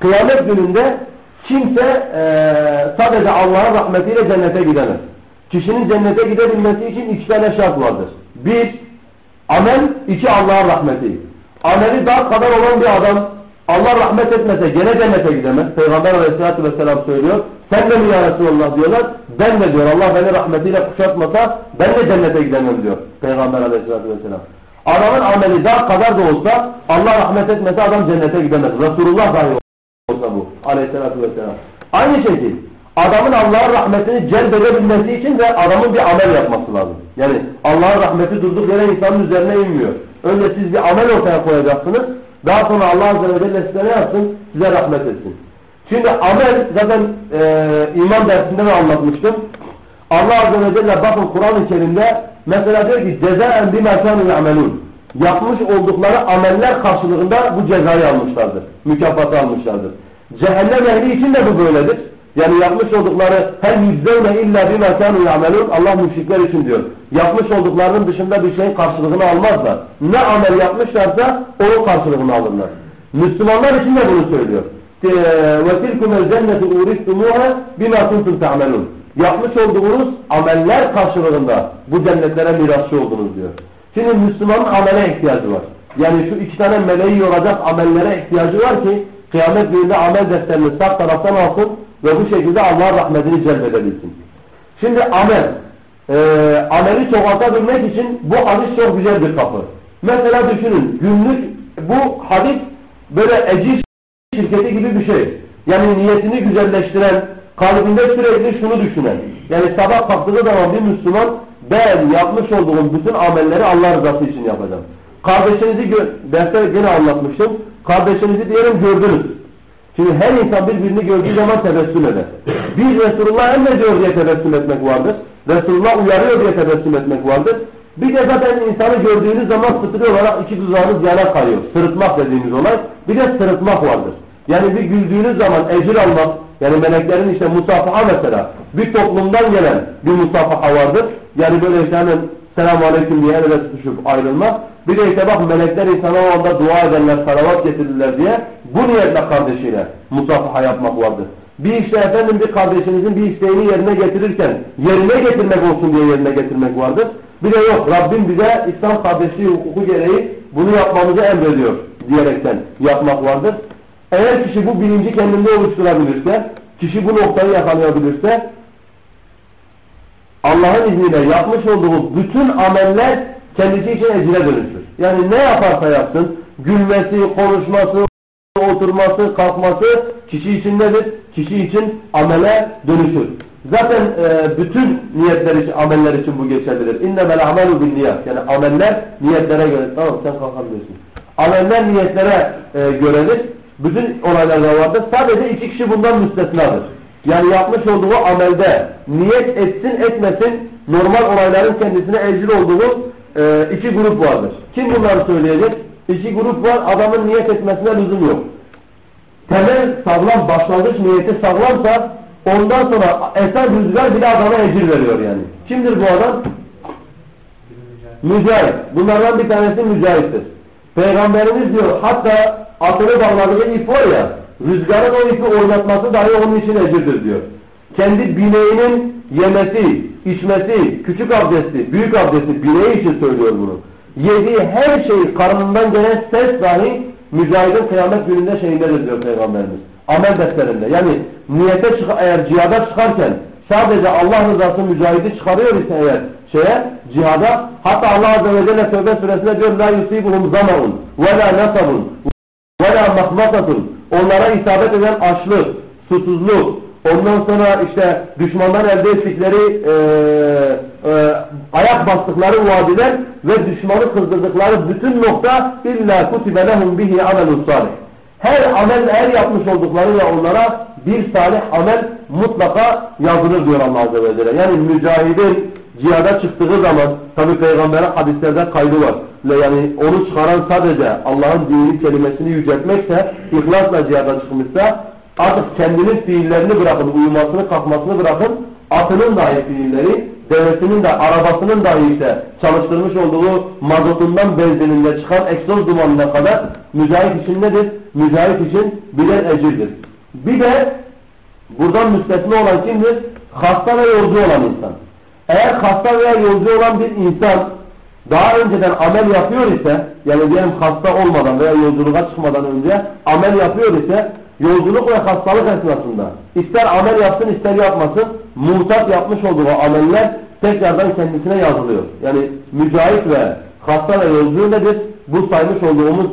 Kıyamet gününde kimse e, sadece Allah'ın rahmetiyle cennete gidemez. Kişinin cennete gidebilmesi için iki tane şart vardır. Bir, amel, iki Allah'ın rahmeti. Ameli daha kadar olan bir adam Allah rahmet etmese gene cennete gidemez. Peygamber aleyhissalatü vesselam söylüyor. Sen de mi ya Resulallah diyorlar. Ben de diyor Allah beni rahmetiyle kuşatmasa ben de cennete gidemem diyor. Peygamber aleyhissalatü vesselam. Adamın ameli daha kadar da olsa Allah rahmet etmese adam cennete gidemez. Resulullah dahi olsa bu aleyhissalatü vesselam. Aynı şekilde adamın Allah'ın rahmetini celbedebilmesi için de adamın bir amel yapması lazım. Yani Allah'ın rahmeti durduk yere insanın üzerine inmiyor. Önce siz bir amel ortaya koyacaksınız. Daha sonra Allah Azze ve Celle size ne yapsın? Size rahmet etsin. Şimdi amel zaten e, iman dersinde de anlatmıştım. Allah Azze ve Celle bakın Kur'an-ı Kerim'de mesela diyor ki cezaen bima kanu ya'melun. Yapmış oldukları ameller karşılığında bu cezayı almışlardır. Mükafatı almışlardır. Cehennem ehli için de bu böyledir. Yani yapmış oldukları her yüzdevne illa bima kanu ya'melun Allah müşrikler için diyor. Yapmış olduklarının dışında bir şeyin karşılığını almazlar. Ne amel yapmışlarsa onun karşılığını alırlar. Müslümanlar için de bunu söylüyor. وَتِلْكُمَ الْجَنَّةُ اُورِسْتُمُوهَا بِمَا كُنْتُمْ تَعْمَلُونَ Yapmış olduğunuz ameller karşılığında bu cennetlere mirasçı oldunuz diyor. Şimdi Müslümanın amele ihtiyacı var. Yani şu iki tane meleği yoracak amellere ihtiyacı var ki kıyamet gününde amel defterini sağ taraftan alsın ve bu şekilde Allah'ın rahmetini celbedebilsin. Şimdi amel. E, ameli çoğaltabilmek için bu hadis çok güzel bir kapı. Mesela düşünün günlük bu hadis böyle ecir şirketi gibi bir şey. Yani niyetini güzelleştiren, kalbinde sürekli şunu düşünen. Yani sabah kalktığı zaman bir Müslüman ben yapmış olduğum bütün amelleri Allah rızası için yapacağım. Kardeşinizi derste gene anlatmıştım. Kardeşinizi diyelim gördünüz. Şimdi her insan birbirini gördüğü zaman tebessüm eder. Bir Resulullah emrediyor diye tebessüm etmek vardır. Resulullah uyarıyor diye tebessüm etmek vardır. Bir de zaten insanı gördüğünüz zaman fıtri olarak iki dudağınız yana kayıyor. Sırıtmak dediğimiz olay. Bir de sırıtmak vardır. Yani bir güldüğünüz zaman ecir almak, yani meleklerin işte musafaha mesela, bir toplumdan gelen bir musafaha vardır. Yani böyle işte hemen selamun aleyküm diye el ele tutuşup ayrılmak. Bir de işte bak melekler insana o anda dua edenler, salavat getirirler diye bu niyetle kardeşiyle musafaha yapmak vardır. Bir işte efendim bir kardeşinizin bir isteğini yerine getirirken yerine getirmek olsun diye yerine getirmek vardır. Bir de yok Rabbim bize İslam kardeşliği hukuku gereği bunu yapmamızı emrediyor diyerekten yapmak vardır. Eğer kişi bu bilinci kendinde oluşturabilirse, kişi bu noktayı yakalayabilirse Allah'ın izniyle yapmış olduğu bütün ameller kendisi için ecire dönüşür. Yani ne yaparsa yapsın, gülmesi, konuşması, oturması, kalkması kişi için nedir? Kişi için amele dönüşür. Zaten e, bütün niyetler için, ameller için bu geçerlidir. Amelu bin niyet. Yani ameller niyetlere göre. Tamam sen kalkabilirsin. Ameller niyetlere e, göredir. Bütün olaylarda vardır. Sadece iki kişi bundan müstesnadır. Yani yapmış olduğu amelde niyet etsin etmesin normal olayların kendisine ecir olduğu e, iki grup vardır. Kim bunları söyleyecek? İki grup var. Adamın niyet etmesine lüzum yok. Temel sağlam, başlangıç niyeti sağlamsa ondan sonra eser rüzgar bile adama ecir veriyor yani. Kimdir bu adam? Mücahit. Bunlardan bir tanesi mücahittir. Peygamberimiz diyor hatta atını bağladığı ip var ya rüzgarın o ipi oynatması dahi onun için ecirdir diyor. Kendi bineğinin yemesi, içmesi, küçük abdesti, büyük abdesti bineği için söylüyor bunu. Yediği her şey karnından gelen ses dahi mücahidin kıyamet gününde şeyindedir diyor Peygamberimiz. Amel defterinde. Yani niyete çık eğer cihada çıkarken sadece Allah rızası mücahidi çıkarıyor ise eğer şeye cihada hatta Allah Azze ve Celle Tövbe suresinde diyor la yusibuhum zamanun ve la nasabun ve la mahmasatun onlara isabet eden açlık, susuzluk, ondan sonra işte düşmandan elde ettikleri e, e, ayak bastıkları vadiler ve düşmanı kızdırdıkları bütün nokta illa kutibe lehum bihi amelus salih. Her amel her yapmış olduklarıyla onlara bir salih amel mutlaka yazılır diyor Allah Azze ve Celle. Yani mücahidin cihada çıktığı zaman tabi peygamberin hadislerde kaydı var. Yani onu çıkaran sadece Allah'ın dini kelimesini yüceltmekse, ihlasla cihada çıkmışsa artık kendinin fiillerini bırakın, uyumasını, kalkmasını bırakın, atının dahi fiilleri, devletinin de, arabasının dahi işte çalıştırmış olduğu mazotundan benzininde çıkan egzoz dumanına kadar mücahit için nedir? Mücahit için birer ecirdir. Bir de buradan müstesna olan kimdir? Hasta ve yolcu olan insan. Eğer hasta veya yolcu olan bir insan daha önceden amel yapıyor ise yani diyelim hasta olmadan veya yolculuğa çıkmadan önce amel yapıyor ise yolculuk ve hastalık esnasında ister amel yapsın ister yapmasın muhtat yapmış olduğu ameller tekrardan kendisine yazılıyor. Yani mücahit ve hasta ve yolcu nedir? Bu saymış olduğumuz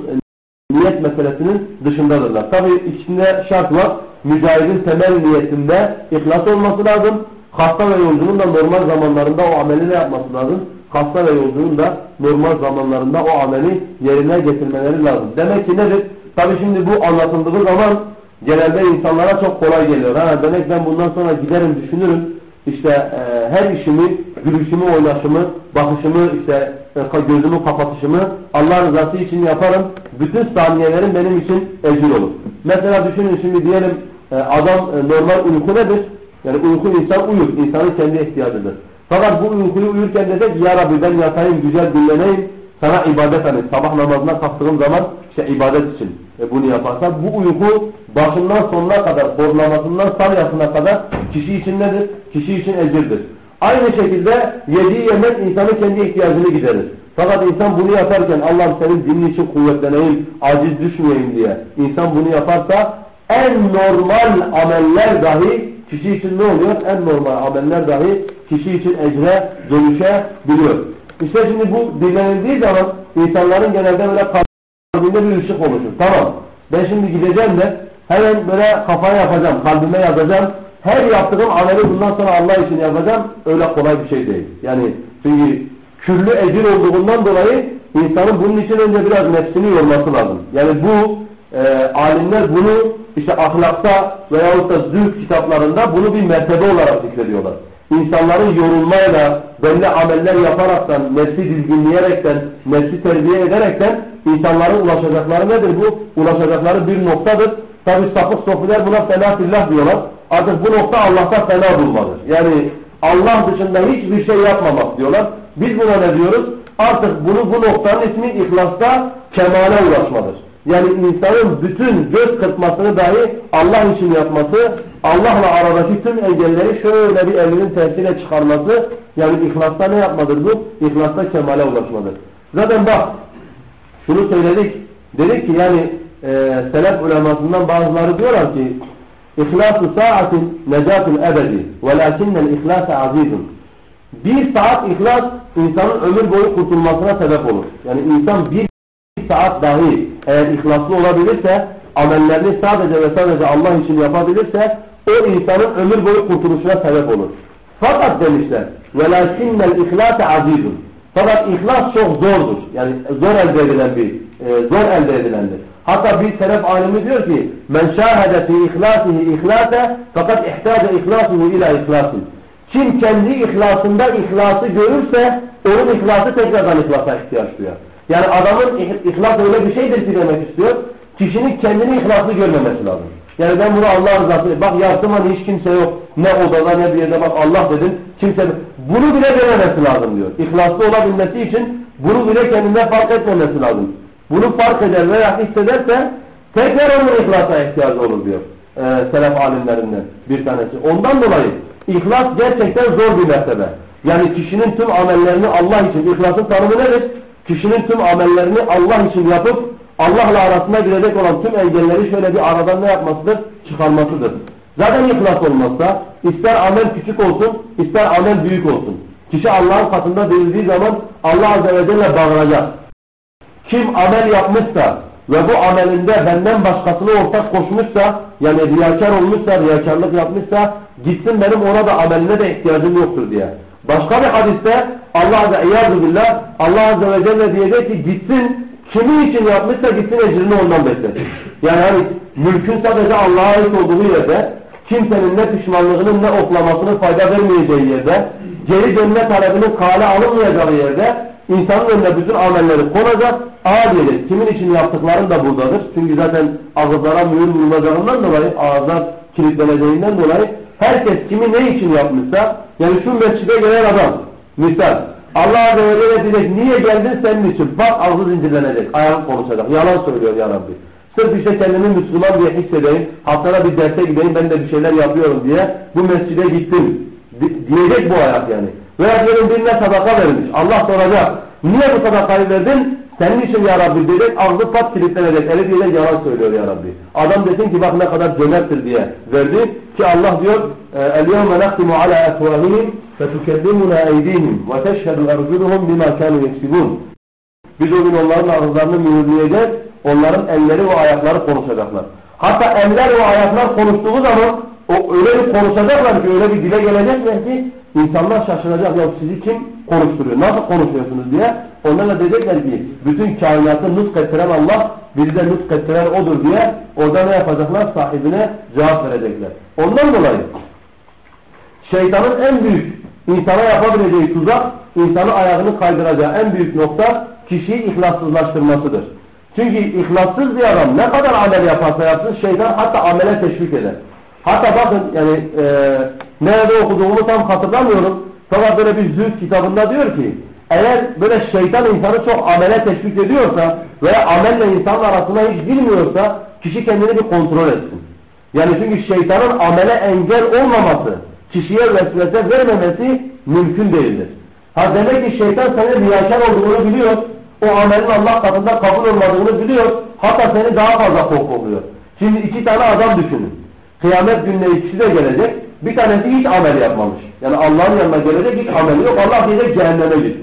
niyet meselesinin dışındadırlar. Tabi içinde şart var. Mücahidin temel niyetinde ihlas olması lazım. Hasta ve yolcunun da normal zamanlarında o ameli ne yapması lazım? Hasta ve yolcunun normal zamanlarında o ameli yerine getirmeleri lazım. Demek ki nedir? Tabi şimdi bu anlatıldığı zaman genelde insanlara çok kolay geliyor. Ha, demek ben bundan sonra giderim düşünürüm. İşte e, her işimi, gülüşümü, oynaşımı, bakışımı, işte e, gözümü kapatışımı Allah rızası için yaparım. Bütün saniyelerim benim için ecir olur. Mesela düşünün şimdi diyelim e, adam e, normal uyku nedir? Yani uyku insan uyur. İnsanın kendi ihtiyacıdır. Fakat bu uykuyu uyurken dedik ya Rabbi ben yatayım, güzel dinleneyim. Sana ibadet hani sabah namazına kalktığım zaman işte ibadet için e, bunu yaparsa bu uyku başından sonuna kadar, horlamasından salyasına kadar kişi için nedir? Kişi için ecirdir. Aynı şekilde yediği yemek insanın kendi ihtiyacını giderir. Fakat insan bunu yaparken Allah'ım senin dinin için kuvvetleneyim, aciz düşmeyeyim diye insan bunu yaparsa en normal ameller dahi kişi için ne oluyor? En normal ameller dahi kişi için ecre dönüşebiliyor. İşte şimdi bu dinlenildiği zaman insanların genelde böyle kalbinde bir ışık oluşur. Tamam. Ben şimdi gideceğim de hemen böyle kafaya yapacağım, kalbime yazacağım. Her yaptığım ameli bundan sonra Allah için yapacağım. Öyle kolay bir şey değil. Yani çünkü küllü ecir olduğundan dolayı insanın bunun için önce biraz nefsini yorması lazım. Yani bu e, alimler bunu işte ahlakta veyahut da zühd kitaplarında bunu bir mertebe olarak zikrediyorlar. İnsanların yorulmayla, belli ameller yaparaktan, nefsi dizginleyerekten, nefsi terbiye ederekten insanların ulaşacakları nedir bu? Ulaşacakları bir noktadır. Tabi sapık sofiler buna fena fillah diyorlar. Artık bu nokta Allah'ta fena bulmadır. Yani Allah dışında hiçbir şey yapmamak diyorlar. Biz buna ne diyoruz? Artık bunu bu noktanın ismi ihlasta kemale ulaşmadır. Yani insanın bütün göz kırpmasını dahi Allah için yapması, Allah'la aradaki tüm engelleri şöyle bir elinin tersiyle çıkarması, yani ihlasta ne yapmadır bu? İhlasta kemale ulaşmadır. Zaten bak, şunu söyledik, dedik ki yani e, selef ulemasından bazıları diyorlar ki, İhlas-ı sa'atin necatul ebedi, velakinnel ihlâse azizun. Bir saat ihlas, insanın ömür boyu kurtulmasına sebep olur. Yani insan bir saat dahi eğer ihlaslı olabilirse, amellerini sadece ve sadece Allah için yapabilirse, o insanın ömür boyu kurtuluşuna sebep olur. Fakat demişler, وَلَكِنَّ الْاِخْلَاسَ عَز۪يزٌ Fakat ihlas çok zordur. Yani zor elde edilen bir, e, zor elde edilendir. Hatta bir selef alimi diyor ki, مَنْ شَاهَدَ فِي اِخْلَاسِهِ اِخْلَاسَ fakat اِحْتَاجَ اِخْلَاسُهُ اِلَى اِخْلَاسٍ Kim kendi ihlasında ihlası görürse, onun ihlası tekrardan ihlasa ihtiyaç duyar. Yani adamın ihlas öyle bir şeydir ki demek istiyor. Kişinin kendini ihlaslı görmemesi lazım. Yani ben bunu Allah rızası, bak yaktım hani hiç kimse yok. Ne odada ne bir yerde bak Allah dedin. Kimse, bunu bile dememesi lazım diyor. İhlaslı olabilmesi için bunu bile kendinde fark etmemesi lazım. Bunu fark eder veya hissederse tekrar onun ihlasa ihtiyacı olur diyor. Ee, selef alimlerinden bir tanesi. Ondan dolayı ihlas gerçekten zor bir mertebe. Yani kişinin tüm amellerini Allah için, ihlasın tanımı nedir? Kişinin tüm amellerini Allah için yapıp Allah'la arasına girecek olan tüm engelleri şöyle bir aradan ne yapmasıdır? Çıkarmasıdır. Zaten ihlas olmazsa ister amel küçük olsun ister amel büyük olsun. Kişi Allah'ın katında verildiği zaman Allah Azze ve Celle bağıracak. Kim amel yapmışsa ve bu amelinde benden başkasını ortak koşmuşsa yani riyakar olmuşsa, riyakarlık yapmışsa gitsin benim ona da ameline de ihtiyacım yoktur diye. Başka bir hadiste Allah İyâzu billah, Allah Azze ve Celle diyecek ki gitsin kimi için yapmışsa gitsin ecrini ondan beklesin. Yani hani mülkün sadece Allah'a ait olduğu yerde kimsenin ne pişmanlığının ne oklamasının fayda vermeyeceği yerde geri dönme talebinin kale alınmayacağı yerde insanın önüne bütün amelleri konacak. Aa diyecek. Kimin için yaptıkların da buradadır. Çünkü zaten ağızlara mühür vurulacağından dolayı ağızlar kilitleneceğinden dolayı herkes kimi ne için yapmışsa yani şu mescide gelen adam misal Allah Azze ve Celle diyecek niye geldin senin için? Bak ağzı zincirlenecek. Ayağın konuşacak. Yalan söylüyor ya Rabbi. Sırf işte kendimi Müslüman diye hissedeyim. Haftada bir derse gideyim ben de bir şeyler yapıyorum diye bu mescide gittim. Diyecek bu ayak yani. Veya diyelim birine sadaka vermiş. Allah soracak. Niye bu sadakayı verdin? Senin için ya Rabbi diyecek. Ağzı pat kilitlenecek. Eli diyecek yalan söylüyor ya Rabbi. Adam desin ki bak ne kadar cömerttir diye verdi. Ki Allah diyor الْيَوْمَ نَخْتِمُ عَلَى أَفْوَاهِهِمْ فَتُكَلِّمُنَا اَيْدِيهِمْ وَتَشْهَدُ أَرْجُلُهُمْ بِمَا كَانُوا يَكْسِبُونَ Biz o gün onların ağızlarını mühürleyeceğiz. Onların elleri ve ayakları konuşacaklar. Hatta eller ve ayaklar konuştuğu zaman o öyle bir konuşacaklar ki öyle bir dile gelecekler ki insanlar şaşıracak. Ya sizi kim konuşturuyor? Nasıl konuşuyorsunuz diye. Onlarla diyecekler ki bütün kainatı nutk ettiren Allah bizi de nutk ettiren odur diye orada ne yapacaklar? Sahibine cevap verecekler. Ondan dolayı şeytanın en büyük insana yapabileceği tuzak insanı ayağını kaydıracağı en büyük nokta kişiyi ihlassızlaştırmasıdır. Çünkü ihlassız bir adam ne kadar amel yaparsa yapsın şeytan hatta amele teşvik eder. Hatta bakın yani e, nerede okuduğumu tam hatırlamıyorum. Fakat böyle bir zühd kitabında diyor ki eğer böyle şeytan insanı çok amele teşvik ediyorsa veya amelle insanın arasına hiç girmiyorsa kişi kendini bir kontrol etsin. Yani çünkü şeytanın amele engel olmaması, kişiye vesvese vermemesi mümkün değildir. Ha demek ki şeytan senin riyakar olduğunu biliyor. O amelin Allah katında kabul olmadığını biliyor. Hatta seni daha fazla kokluyor. Şimdi iki tane adam düşünün. Kıyamet gününe ikisi de gelecek. Bir tanesi hiç amel yapmamış. Yani Allah'ın yanına gelecek hiç ameli yok. Allah diyecek cehenneme git.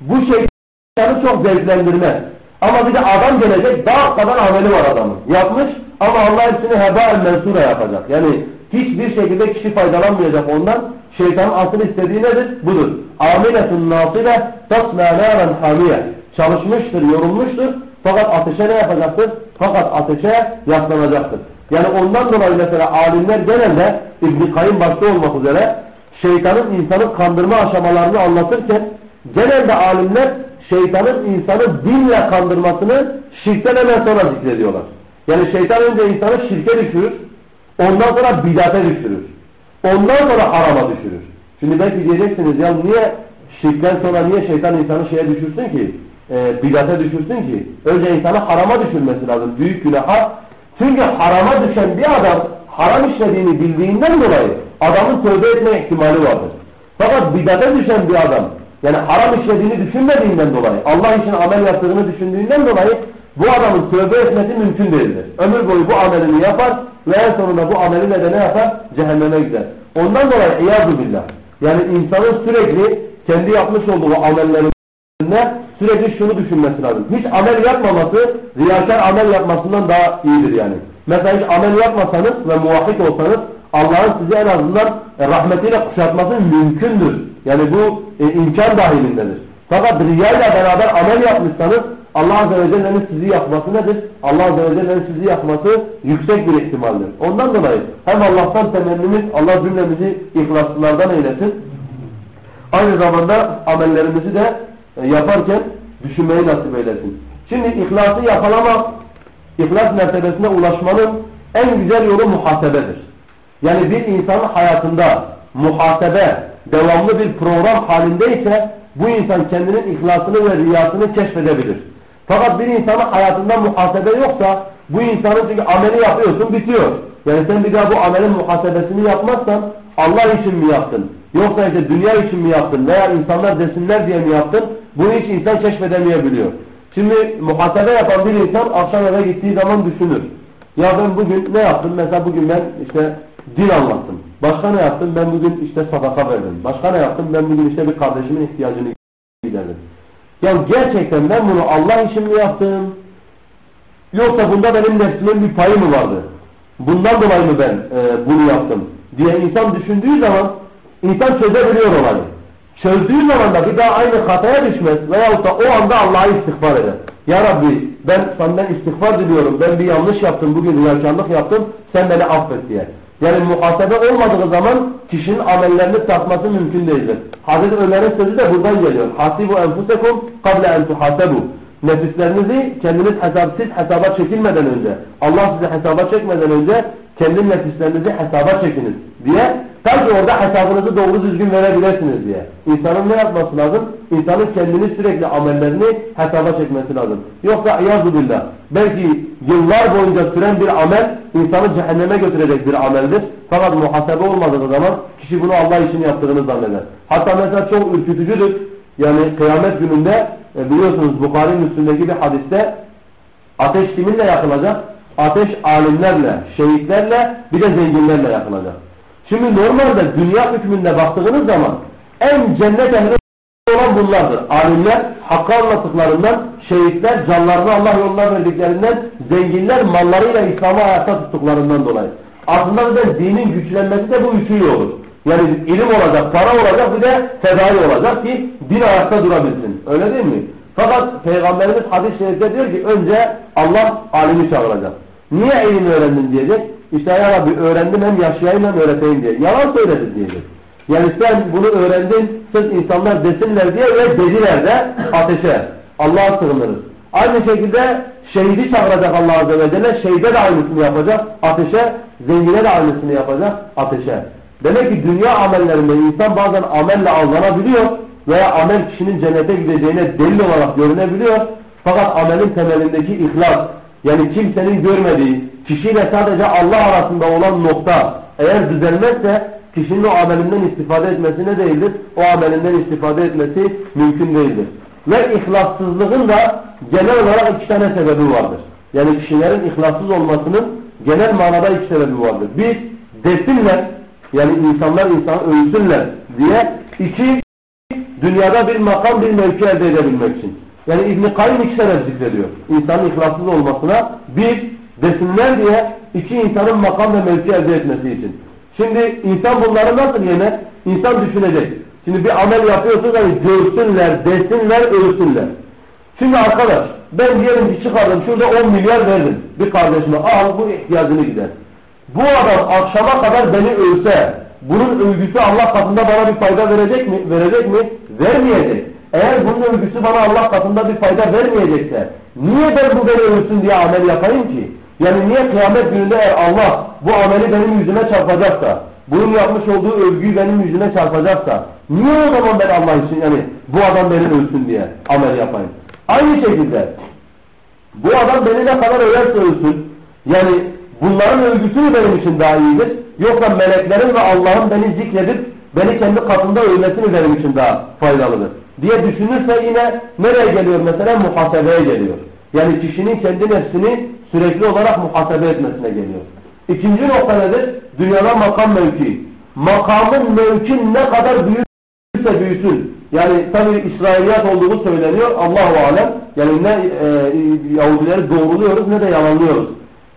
Bu şeytanı çok zevklendirmez. Ama bir de adam gelecek daha kadar ameli var adamın. Yapmış ama Allah hepsini heba mensura yapacak. Yani hiçbir şekilde kişi faydalanmayacak ondan. Şeytanın asıl istediği nedir? Budur. Amiletun nasile tasla nâren hamiye. Çalışmıştır, yorulmuştur. Fakat ateşe ne yapacaktır? Fakat ateşe yaslanacaktır. Yani ondan dolayı mesela alimler genelde İbn-i Kayyum başta olmak üzere şeytanın insanı kandırma aşamalarını anlatırken genelde alimler şeytanın insanı dinle kandırmasını şirkten hemen sonra zikrediyorlar. Yani şeytan önce insanı şirke düşürür, ondan sonra bidate düşürür. Ondan sonra harama düşürür. Şimdi belki diyeceksiniz ya niye şirkten sonra niye şeytan insanı şeye düşürsün ki? E, bidate düşürsün ki? Önce insanı harama düşürmesi lazım. Büyük günaha. Çünkü harama düşen bir adam haram işlediğini bildiğinden dolayı adamın tövbe etme ihtimali vardır. Fakat bidate düşen bir adam yani haram işlediğini düşünmediğinden dolayı Allah için amel yaptığını düşündüğünden dolayı bu adamın tövbe etmesi mümkün değildir. Ömür boyu bu amelini yapar ve en sonunda bu ameli de ne yapar? Cehenneme gider. Ondan dolayı iyadu billah. Yani insanın sürekli kendi yapmış olduğu amellerinde sürekli şunu düşünmesi lazım. Hiç amel yapmaması riyakar amel yapmasından daha iyidir yani. Mesela hiç amel yapmasanız ve muvahhid olsanız Allah'ın sizi en azından rahmetiyle kuşatması mümkündür. Yani bu e, imkan dahilindedir. Fakat riyayla beraber amel yapmışsanız Allah Azze ve Celle'nin sizi yakması nedir? Allah Azze ve Celle'nin sizi yakması yüksek bir ihtimaldir. Ondan dolayı hem Allah'tan temennimiz Allah cümlemizi ihlaslılardan eylesin. Aynı zamanda amellerimizi de e, yaparken düşünmeyi nasip eylesin. Şimdi ihlası yakalamak, ihlas mertebesine ulaşmanın en güzel yolu muhasebedir. Yani bir insanın hayatında muhasebe, devamlı bir program halindeyse bu insan kendinin ihlasını ve riyasını keşfedebilir. Fakat bir insanın hayatında muhasebe yoksa bu insanın çünkü ameli yapıyorsun bitiyor. Yani sen bir daha bu amelin muhasebesini yapmazsan Allah için mi yaptın? Yoksa işte dünya için mi yaptın? Veya insanlar desinler diye mi yaptın? Bunu hiç insan keşfedemeyebiliyor. Şimdi muhasebe yapan bir insan akşam eve gittiği zaman düşünür. Ya ben bugün ne yaptım? Mesela bugün ben işte din anlattım. Başka ne yaptım? Ben bugün işte sadaka verdim. Başka ne yaptım? Ben bugün işte bir kardeşimin ihtiyacını giderdim. Ya gerçekten ben bunu Allah için mi yaptım? Yoksa bunda benim nefsimin bir payı mı vardı? Bundan dolayı mı ben e, bunu yaptım? diye insan düşündüğü zaman insan çözebiliyor olayı. Çözdüğü zaman da bir daha aynı hataya düşmez veyahut da o anda Allah'a istiğfar eder. Ya Rabbi ben senden istiğfar diliyorum. Ben bir yanlış yaptım. Bugün riyakarlık yaptım. Sen beni affet diye. Yani muhasebe olmadığı zaman kişinin amellerini takması mümkün değildir. Hazreti Ömer'in sözü de buradan geliyor. Hasibu enfusekum kable en tuhasebu. Nefislerinizi kendiniz hesapsız hesaba çekilmeden önce, Allah sizi hesaba çekmeden önce kendi nefislerinizi hesaba çekiniz diye ta ki orada hesabınızı doğru düzgün verebilirsiniz diye. İnsanın ne yapması lazım? İnsanın kendini sürekli amellerini hesaba çekmesi lazım. Yoksa billah belki yıllar boyunca süren bir amel insanı cehenneme götürecek bir ameldir. Fakat muhasebe olmadığı zaman kişi bunu Allah için yaptığını zanneder. Hatta mesela çok ürkütücüdür. Yani kıyamet gününde e, biliyorsunuz Bukhari Müslim'deki bir hadiste ateş kiminle yakılacak? Ateş alimlerle, şehitlerle bir de zenginlerle yakılacak. Şimdi normalde dünya hükmünde baktığınız zaman en cennet ehli olan bunlardır. Alimler hakkı anlattıklarından, şehitler canlarını Allah yoluna verdiklerinden, zenginler mallarıyla İslam'ı ayakta tuttuklarından dolayı. Aslında zaten dinin güçlenmesi de bu üçüyle olur. Yani ilim olacak, para olacak bir de fedai olacak ki din ayakta durabilsin. Öyle değil mi? Fakat Peygamberimiz hadis-i şerifte diyor ki önce Allah alimi çağıracak. Niye ilim öğrendin diyecek. İşte ya Rabbi öğrendim hem yaşayayım hem öğreteyim diye. Yalan söyledin diyecek. Yani sen bunu öğrendin sırf insanlar desinler diye ve dediler de ateşe. Allah'a sığınırız. Aynı şekilde şehidi çağıracak Allah Azze ve Celle. Şehide de aynısını yapacak ateşe. Zengine de aynısını yapacak ateşe. Demek ki dünya amellerinde insan bazen amelle aldanabiliyor veya amel kişinin cennete gideceğine delil olarak görünebiliyor. Fakat amelin temelindeki ihlas yani kimsenin görmediği kişiyle sadece Allah arasında olan nokta eğer düzelmezse kişinin o amelinden istifade etmesi ne değildir? O amelinden istifade etmesi mümkün değildir. Ve ihlassızlığın da genel olarak iki tane sebebi vardır. Yani kişilerin ihlassız olmasının genel manada iki sebebi vardır. Bir, desinler yani insanlar insan ölsünler diye. iki dünyada bir makam bir mevki elde edebilmek için. Yani İbn-i Kayyum iki sebep zikrediyor. İnsanın ihlassız olmasına bir, desinler diye iki insanın makam ve mevki elde etmesi için. Şimdi insan bunları nasıl yener? İnsan düşünecek. Şimdi bir amel yapıyorsunuz hani görsünler, desinler, ölsünler. Şimdi arkadaş ben diyelim ki çıkardım şurada 10 milyar verdim bir kardeşime al bu ihtiyacını gider. Bu adam akşama kadar beni ölse bunun övgüsü Allah katında bana bir fayda verecek mi? Verecek mi? Vermeyecek. Eğer bunun övgüsü bana Allah katında bir fayda vermeyecekse niye ben bu beni ölsün diye amel yapayım ki? Yani niye kıyamet gününde eğer Allah bu ameli benim yüzüme çarpacaksa, bunun yapmış olduğu övgüyü benim yüzüme çarpacaksa, niye o zaman ben Allah için yani bu adam beni ölsün diye amel yapayım? Aynı şekilde bu adam beni ne kadar överse ölsün, yani bunların övgüsü mü benim için daha iyidir? Yoksa meleklerin ve Allah'ın beni zikredip beni kendi katında övmesi mi benim için daha faydalıdır? diye düşünürse yine nereye geliyor mesela? Muhasebeye geliyor. Yani kişinin kendi nefsini sürekli olarak muhasebe etmesine geliyor. İkinci nokta nedir? Dünyada makam mevki. Makamın mevkin ne kadar büyürse büyüsün. Yani tabi İsrailiyat olduğu söyleniyor. Allahu alem. Yani ne e, Yahudileri doğruluyoruz ne de yalanlıyoruz.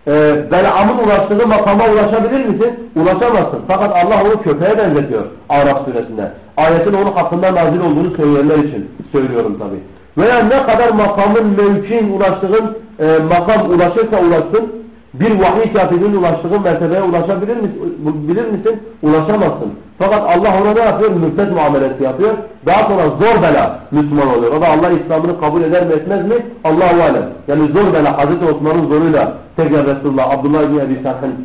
E, Belam'ın ulaştığı makama ulaşabilir misin? Ulaşamazsın. Fakat Allah onu köpeğe benzetiyor Araf suresinde. Ayetin onun hakkında nazil olduğunu söyleyenler için söylüyorum tabi. Veya ne kadar makamın mevkin ulaştığın e, makam ulaşırsa ulaşsın bir vahiy katibinin ulaştığı mertebeye ulaşabilir misin? Bilir misin? Ulaşamazsın. Fakat Allah ona ne yapıyor? Mürtet muamelesi yapıyor. Daha sonra zor bela Müslüman oluyor. O da Allah İslam'ını kabul eder mi etmez mi? Allahu alem. Yani zor bela Hazreti Osman'ın zoruyla tekrar Resulullah Abdullah bin Ebi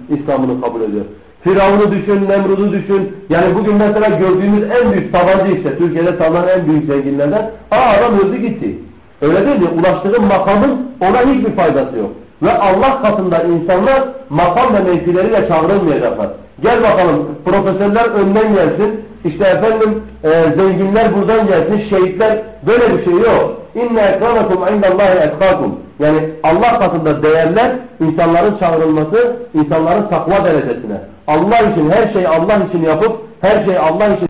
İslam'ını kabul ediyor. Firavun'u düşün, Nemrud'u düşün. Yani bugün mesela gördüğümüz en büyük tabancı işte. Türkiye'de tanınan en büyük zenginlerden. Aa adam öldü gitti. Öyle değil mi? Ulaştığı makamın ona hiçbir faydası yok. Ve Allah katında insanlar makam ve mevkileriyle çağrılmayacaklar. Gel bakalım profesörler önden gelsin. İşte efendim e, zenginler buradan gelsin. Şehitler böyle bir şey yok. İnne ekramakum indallahi etkakum. Yani Allah katında değerler insanların çağrılması, insanların takva derecesine. Allah için her şey Allah için yapıp her şey Allah için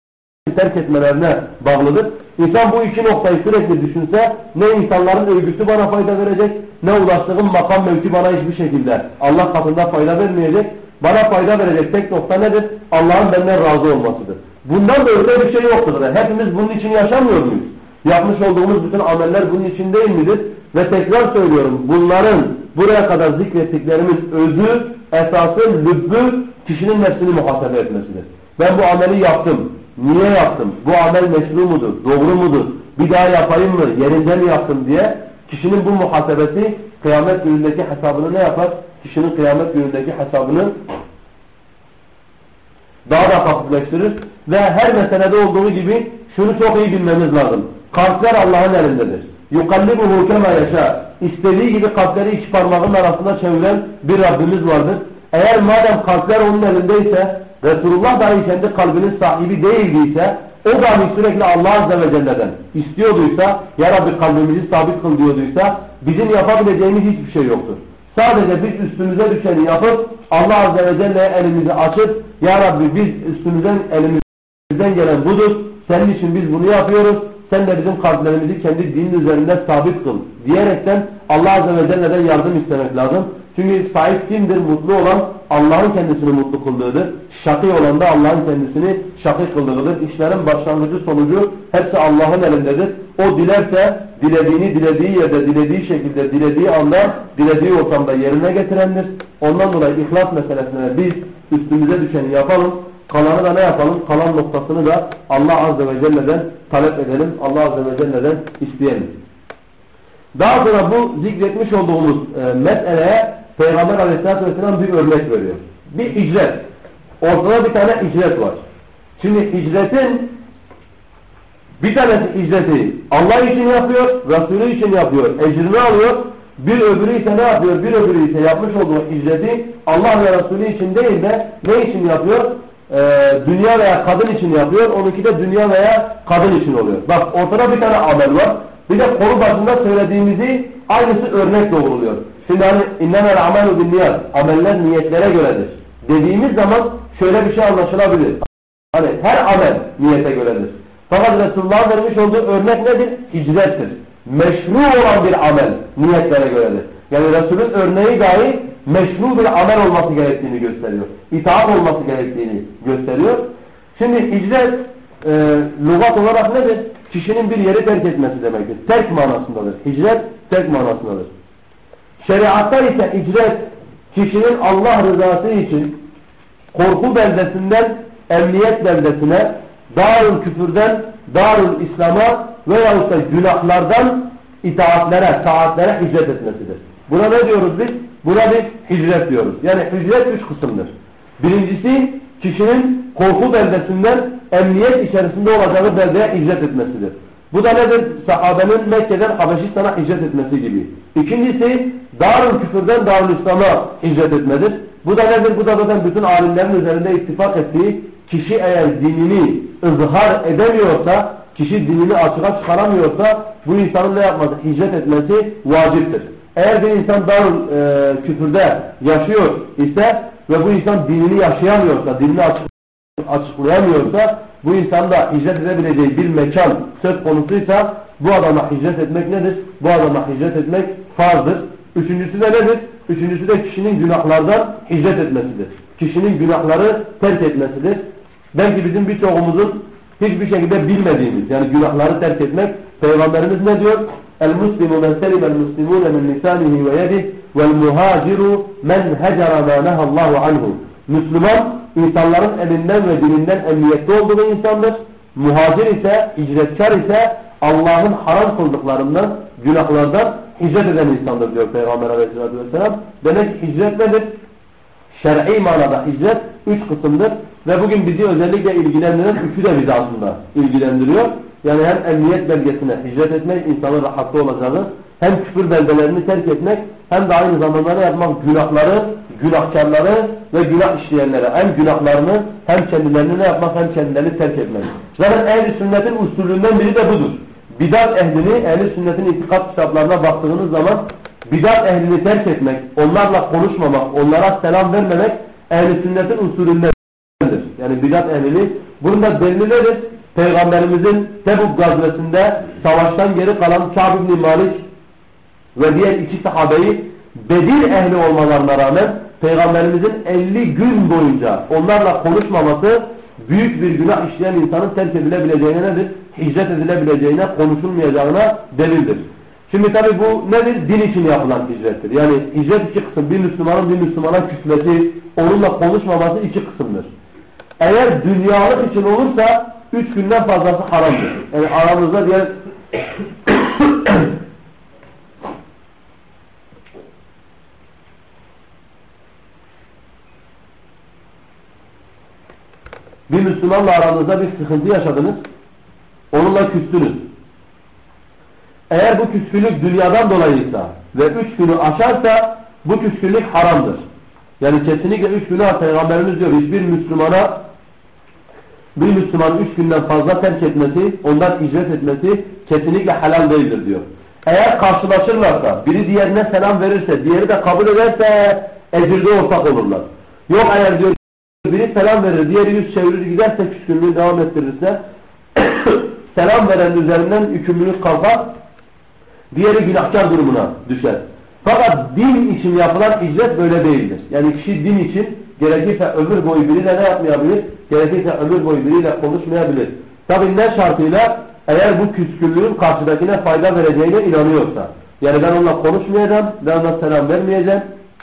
terk etmelerine bağlıdır. İnsan bu iki noktayı sürekli düşünse ne insanların övgüsü bana fayda verecek ne ulaştığım makam mevki bana hiçbir şekilde Allah katında fayda vermeyecek. Bana fayda verecek tek nokta nedir? Allah'ın benden razı olmasıdır. Bundan da öte bir şey yoktur. Yani hepimiz bunun için yaşamıyor muyuz? Yapmış olduğumuz bütün ameller bunun için değil midir? Ve tekrar söylüyorum bunların buraya kadar zikrettiklerimin özü, esası, lübbü kişinin nefsini muhasebe etmesidir. Ben bu ameli yaptım. Niye yaptım? Bu amel meşru mudur? Doğru mudur? Bir daha yapayım mı? Yerinde mi yaptım diye kişinin bu muhasebesi kıyamet günündeki hesabını ne yapar? Kişinin kıyamet günündeki hesabını daha da hafifleştirir. Ve her meselede olduğu gibi şunu çok iyi bilmemiz lazım. Kalpler Allah'ın elindedir. يُقَلِّبُهُ كَمَا يَشَاءُ İstediği gibi kalpleri iki parmağın arasında çeviren bir Rabbimiz vardır. Eğer madem kalpler onun elindeyse, Resulullah dahi kendi kalbinin sahibi değildiyse, o dahi sürekli Allah Azze ve Celle'den istiyorduysa, Ya Rabbi kalbimizi sabit kıl diyorduysa, bizim yapabileceğimiz hiçbir şey yoktur. Sadece biz üstümüze düşeni yapıp, Allah Azze ve Celle'ye elimizi açıp, Ya Rabbi biz üstümüzden elimizden gelen budur, senin için biz bunu yapıyoruz, sen de bizim kalplerimizi kendi dinin üzerinde sabit kıl diyerekten Allah Azze ve Celle'den yardım istemek lazım. Çünkü sahip kimdir? Mutlu olan Allah'ın kendisini mutlu kıldığıdır. Şakî olan da Allah'ın kendisini şakî kıldığıdır. İşlerin başlangıcı sonucu hepsi Allah'ın elindedir. O dilerse dilediğini dilediği yerde, dilediği şekilde, dilediği anda, dilediği ortamda yerine getirendir. Ondan dolayı ihlas meselesine biz üstümüze düşeni yapalım. Kalanı da ne yapalım? Kalan noktasını da Allah Azze ve Celle'den talep edelim. Allah Azze ve Celle'den isteyelim. Daha sonra bu zikretmiş olduğumuz e, meseleye Peygamber Aleyhisselatü Vesselam bir örnek veriyor. Bir icret. Ortada bir tane icret var. Şimdi icretin bir tanesi icreti Allah için yapıyor, Resulü için yapıyor, ecrini alıyor. Bir öbürü ise ne yapıyor? Bir öbürü ise yapmış olduğu icreti Allah ve Resulü için değil de ne için yapıyor? Ee, dünya veya kadın için yapıyor. Onunki de dünya veya kadın için oluyor. Bak ortada bir tane amel var. Bir de konu başında söylediğimizi aynısı örnek doğruluyor. Şimdi hani innemel amelu bin. Ameller niyetlere göredir. Dediğimiz zaman şöyle bir şey anlaşılabilir. Hani her amel niyete göredir. Fakat Resulullah'ın vermiş olduğu örnek nedir? Hicrettir. Meşru olan bir amel niyetlere göredir. Yani Resul'ün örneği dahi meşru bir amel olması gerektiğini gösteriyor. İtaat olması gerektiğini gösteriyor. Şimdi hicret e, lügat olarak nedir? Kişinin bir yeri terk etmesi demektir. Terk manasındadır. Hicret terk manasındadır. Şeriatta ise hicret kişinin Allah rızası için korku beldesinden emniyet beldesine, darül küfürden darül İslam'a veyahut da günahlardan itaatlere, taatlere hicret etmesidir. Buna ne diyoruz biz? Buna biz hicret diyoruz. Yani hicret üç kısımdır. Birincisi kişinin korku beldesinden emniyet içerisinde olacağı beldeye hicret etmesidir. Bu da nedir? Sahabenin Mekke'den Habeşistan'a hicret etmesi gibi. İkincisi Darül Küfür'den Darül İslam'a hicret etmedir. Bu da nedir? Bu da zaten bütün alimlerin üzerinde ittifak ettiği kişi eğer dinini ızhar edemiyorsa, kişi dinini açığa çıkaramıyorsa bu insanın ne yapması? Hicret etmesi vaciptir. Eğer bir insan Darül e, Küfür'de yaşıyor ise ve bu insan dinini yaşayamıyorsa, dinini açık, açıklayamıyorsa bu insan da hicret edebileceği bir mekan söz konusuysa bu adama hicret etmek nedir? Bu adama hicret etmek farzdır. Üçüncüsü de nedir? Üçüncüsü de kişinin günahlardan hicret etmesidir. Kişinin günahları terk etmesidir. Belki bizim birçoğumuzun hiçbir şekilde bilmediğimiz yani günahları terk etmek Peygamberimiz ne diyor? El-Muslimu men selimel muslimune min lisanihi ve yedih vel muhaciru men hecera ma nehallahu anhu. Müslüman insanların elinden ve dilinden emniyette olduğu insandır. Muhacir ise, hicretkar ise Allah'ın haram kıldıklarından, günahlardan hicret eden insandır diyor Peygamber aleyhissalatü vesselam. Demek hicret nedir? Şer'i manada hicret üç kısımdır. Ve bugün bizi özellikle ilgilendiren üçü de bizi aslında ilgilendiriyor. Yani hem emniyet belgesine hicret etmek, insanın rahatlı olacağı, hem küfür beldelerini terk etmek, hem de aynı zamanda ne yapmak? Günahları, günahkarları ve günah işleyenlere hem günahlarını hem kendilerini ne yapmak hem kendilerini terk etmek. Zaten ehl sünnetin usulünden biri de budur. Bidat ehlini, ehl sünnetin itikat kitaplarına baktığınız zaman bidat ehlini terk etmek, onlarla konuşmamak, onlara selam vermemek ehl sünnetin usulündendir. Yani bidat ehlini. Bunun da delili? Peygamberimizin Tebuk gazvesinde savaştan geri kalan Kâb ibn Malik ve diğer iki sahabeyi Bedir ehli olmalarına rağmen Peygamberimizin 50 gün boyunca onlarla konuşmaması, büyük bir günah işleyen insanın terk edilebileceğine nedir? Hicret edilebileceğine, konuşulmayacağına delildir. Şimdi tabi bu nedir? Din için yapılan hicrettir. Yani hicret iki kısım. Bir Müslümanın bir Müslümana küsmesi, onunla konuşmaması iki kısımdır. Eğer dünyalık için olursa üç günden fazlası haramdır. Yani aramızda diğer bir Müslümanla aranızda bir sıkıntı yaşadınız, onunla küstünüz. Eğer bu küskünlük dünyadan dolayıysa ve üç günü aşarsa bu küskünlük haramdır. Yani kesinlikle üç günü Peygamberimiz diyor hiçbir Müslümana bir Müslümanın üç günden fazla terk etmesi, ondan icret etmesi kesinlikle helal değildir diyor. Eğer karşılaşırlarsa, biri diğerine selam verirse, diğeri de kabul ederse ecirde ortak olurlar. Yok eğer diyor biri selam verir, diğeri yüz çevirir giderse küskünlüğü devam ettirirse [coughs] selam veren üzerinden yükümlülük kalkar, diğeri günahkar durumuna düşer. Fakat din için yapılan icret böyle değildir. Yani kişi din için gerekirse ömür boyu biriyle ne yapmayabilir? Gerekirse ömür boyu biriyle konuşmayabilir. Tabi ne şartıyla? Eğer bu küskünlüğün karşıdakine fayda vereceğine inanıyorsa. Yani ben onunla konuşmayacağım, ben ona selam vermeyeceğim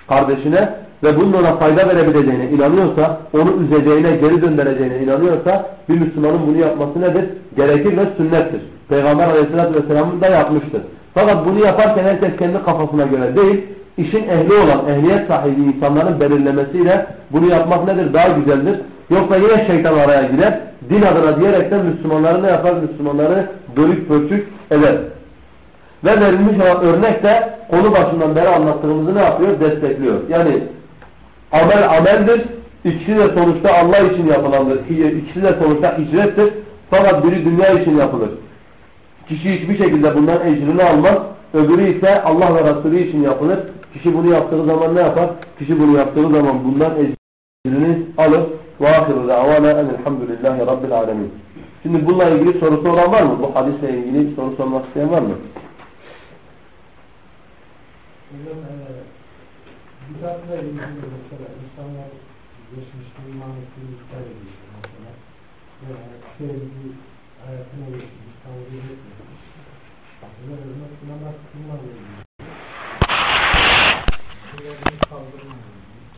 kardeşine ve bunun ona fayda verebileceğine inanıyorsa, onu üzeceğine, geri döndüreceğine inanıyorsa bir Müslümanın bunu yapması nedir? Gerekir ve sünnettir. Peygamber aleyhissalatü vesselamın da yapmıştır. Fakat bunu yaparken herkes kendi kafasına göre değil, işin ehli olan, ehliyet sahibi insanların belirlemesiyle bunu yapmak nedir? Daha güzeldir. Yoksa yine şeytan araya girer, din adına diyerekten Müslümanları ne yapar? Müslümanları bölük pörçük eder. Ve verilmiş olan örnek de konu başından beri anlattığımızı ne yapıyor? Destekliyor. Yani amel ameldir. İkisi de sonuçta Allah için yapılandır. İkisi de sonuçta hicrettir. Fakat biri dünya için yapılır. Kişi hiçbir şekilde bundan ecrini almaz. Öbürü ise Allah ve Resulü için yapılır. Kişi bunu yaptığı zaman ne yapar? Kişi bunu yaptığı zaman bundan ecrini alır. وآخر دعوانا أن الحمد لله رب العالمين. Şimdi bununla ilgili sorusu olan var mı? Bu hadisle ilgili soru sormak isteyen var mı?
Hocam bidatla ilgili mesela insanlar geçmişte iman ettiğini iddia ediyor mesela. Yani sevgi hayatına geçmiş, tanrı etmemiş. Böyle örnek namaz ilgili. Bunu kaldırmıyor.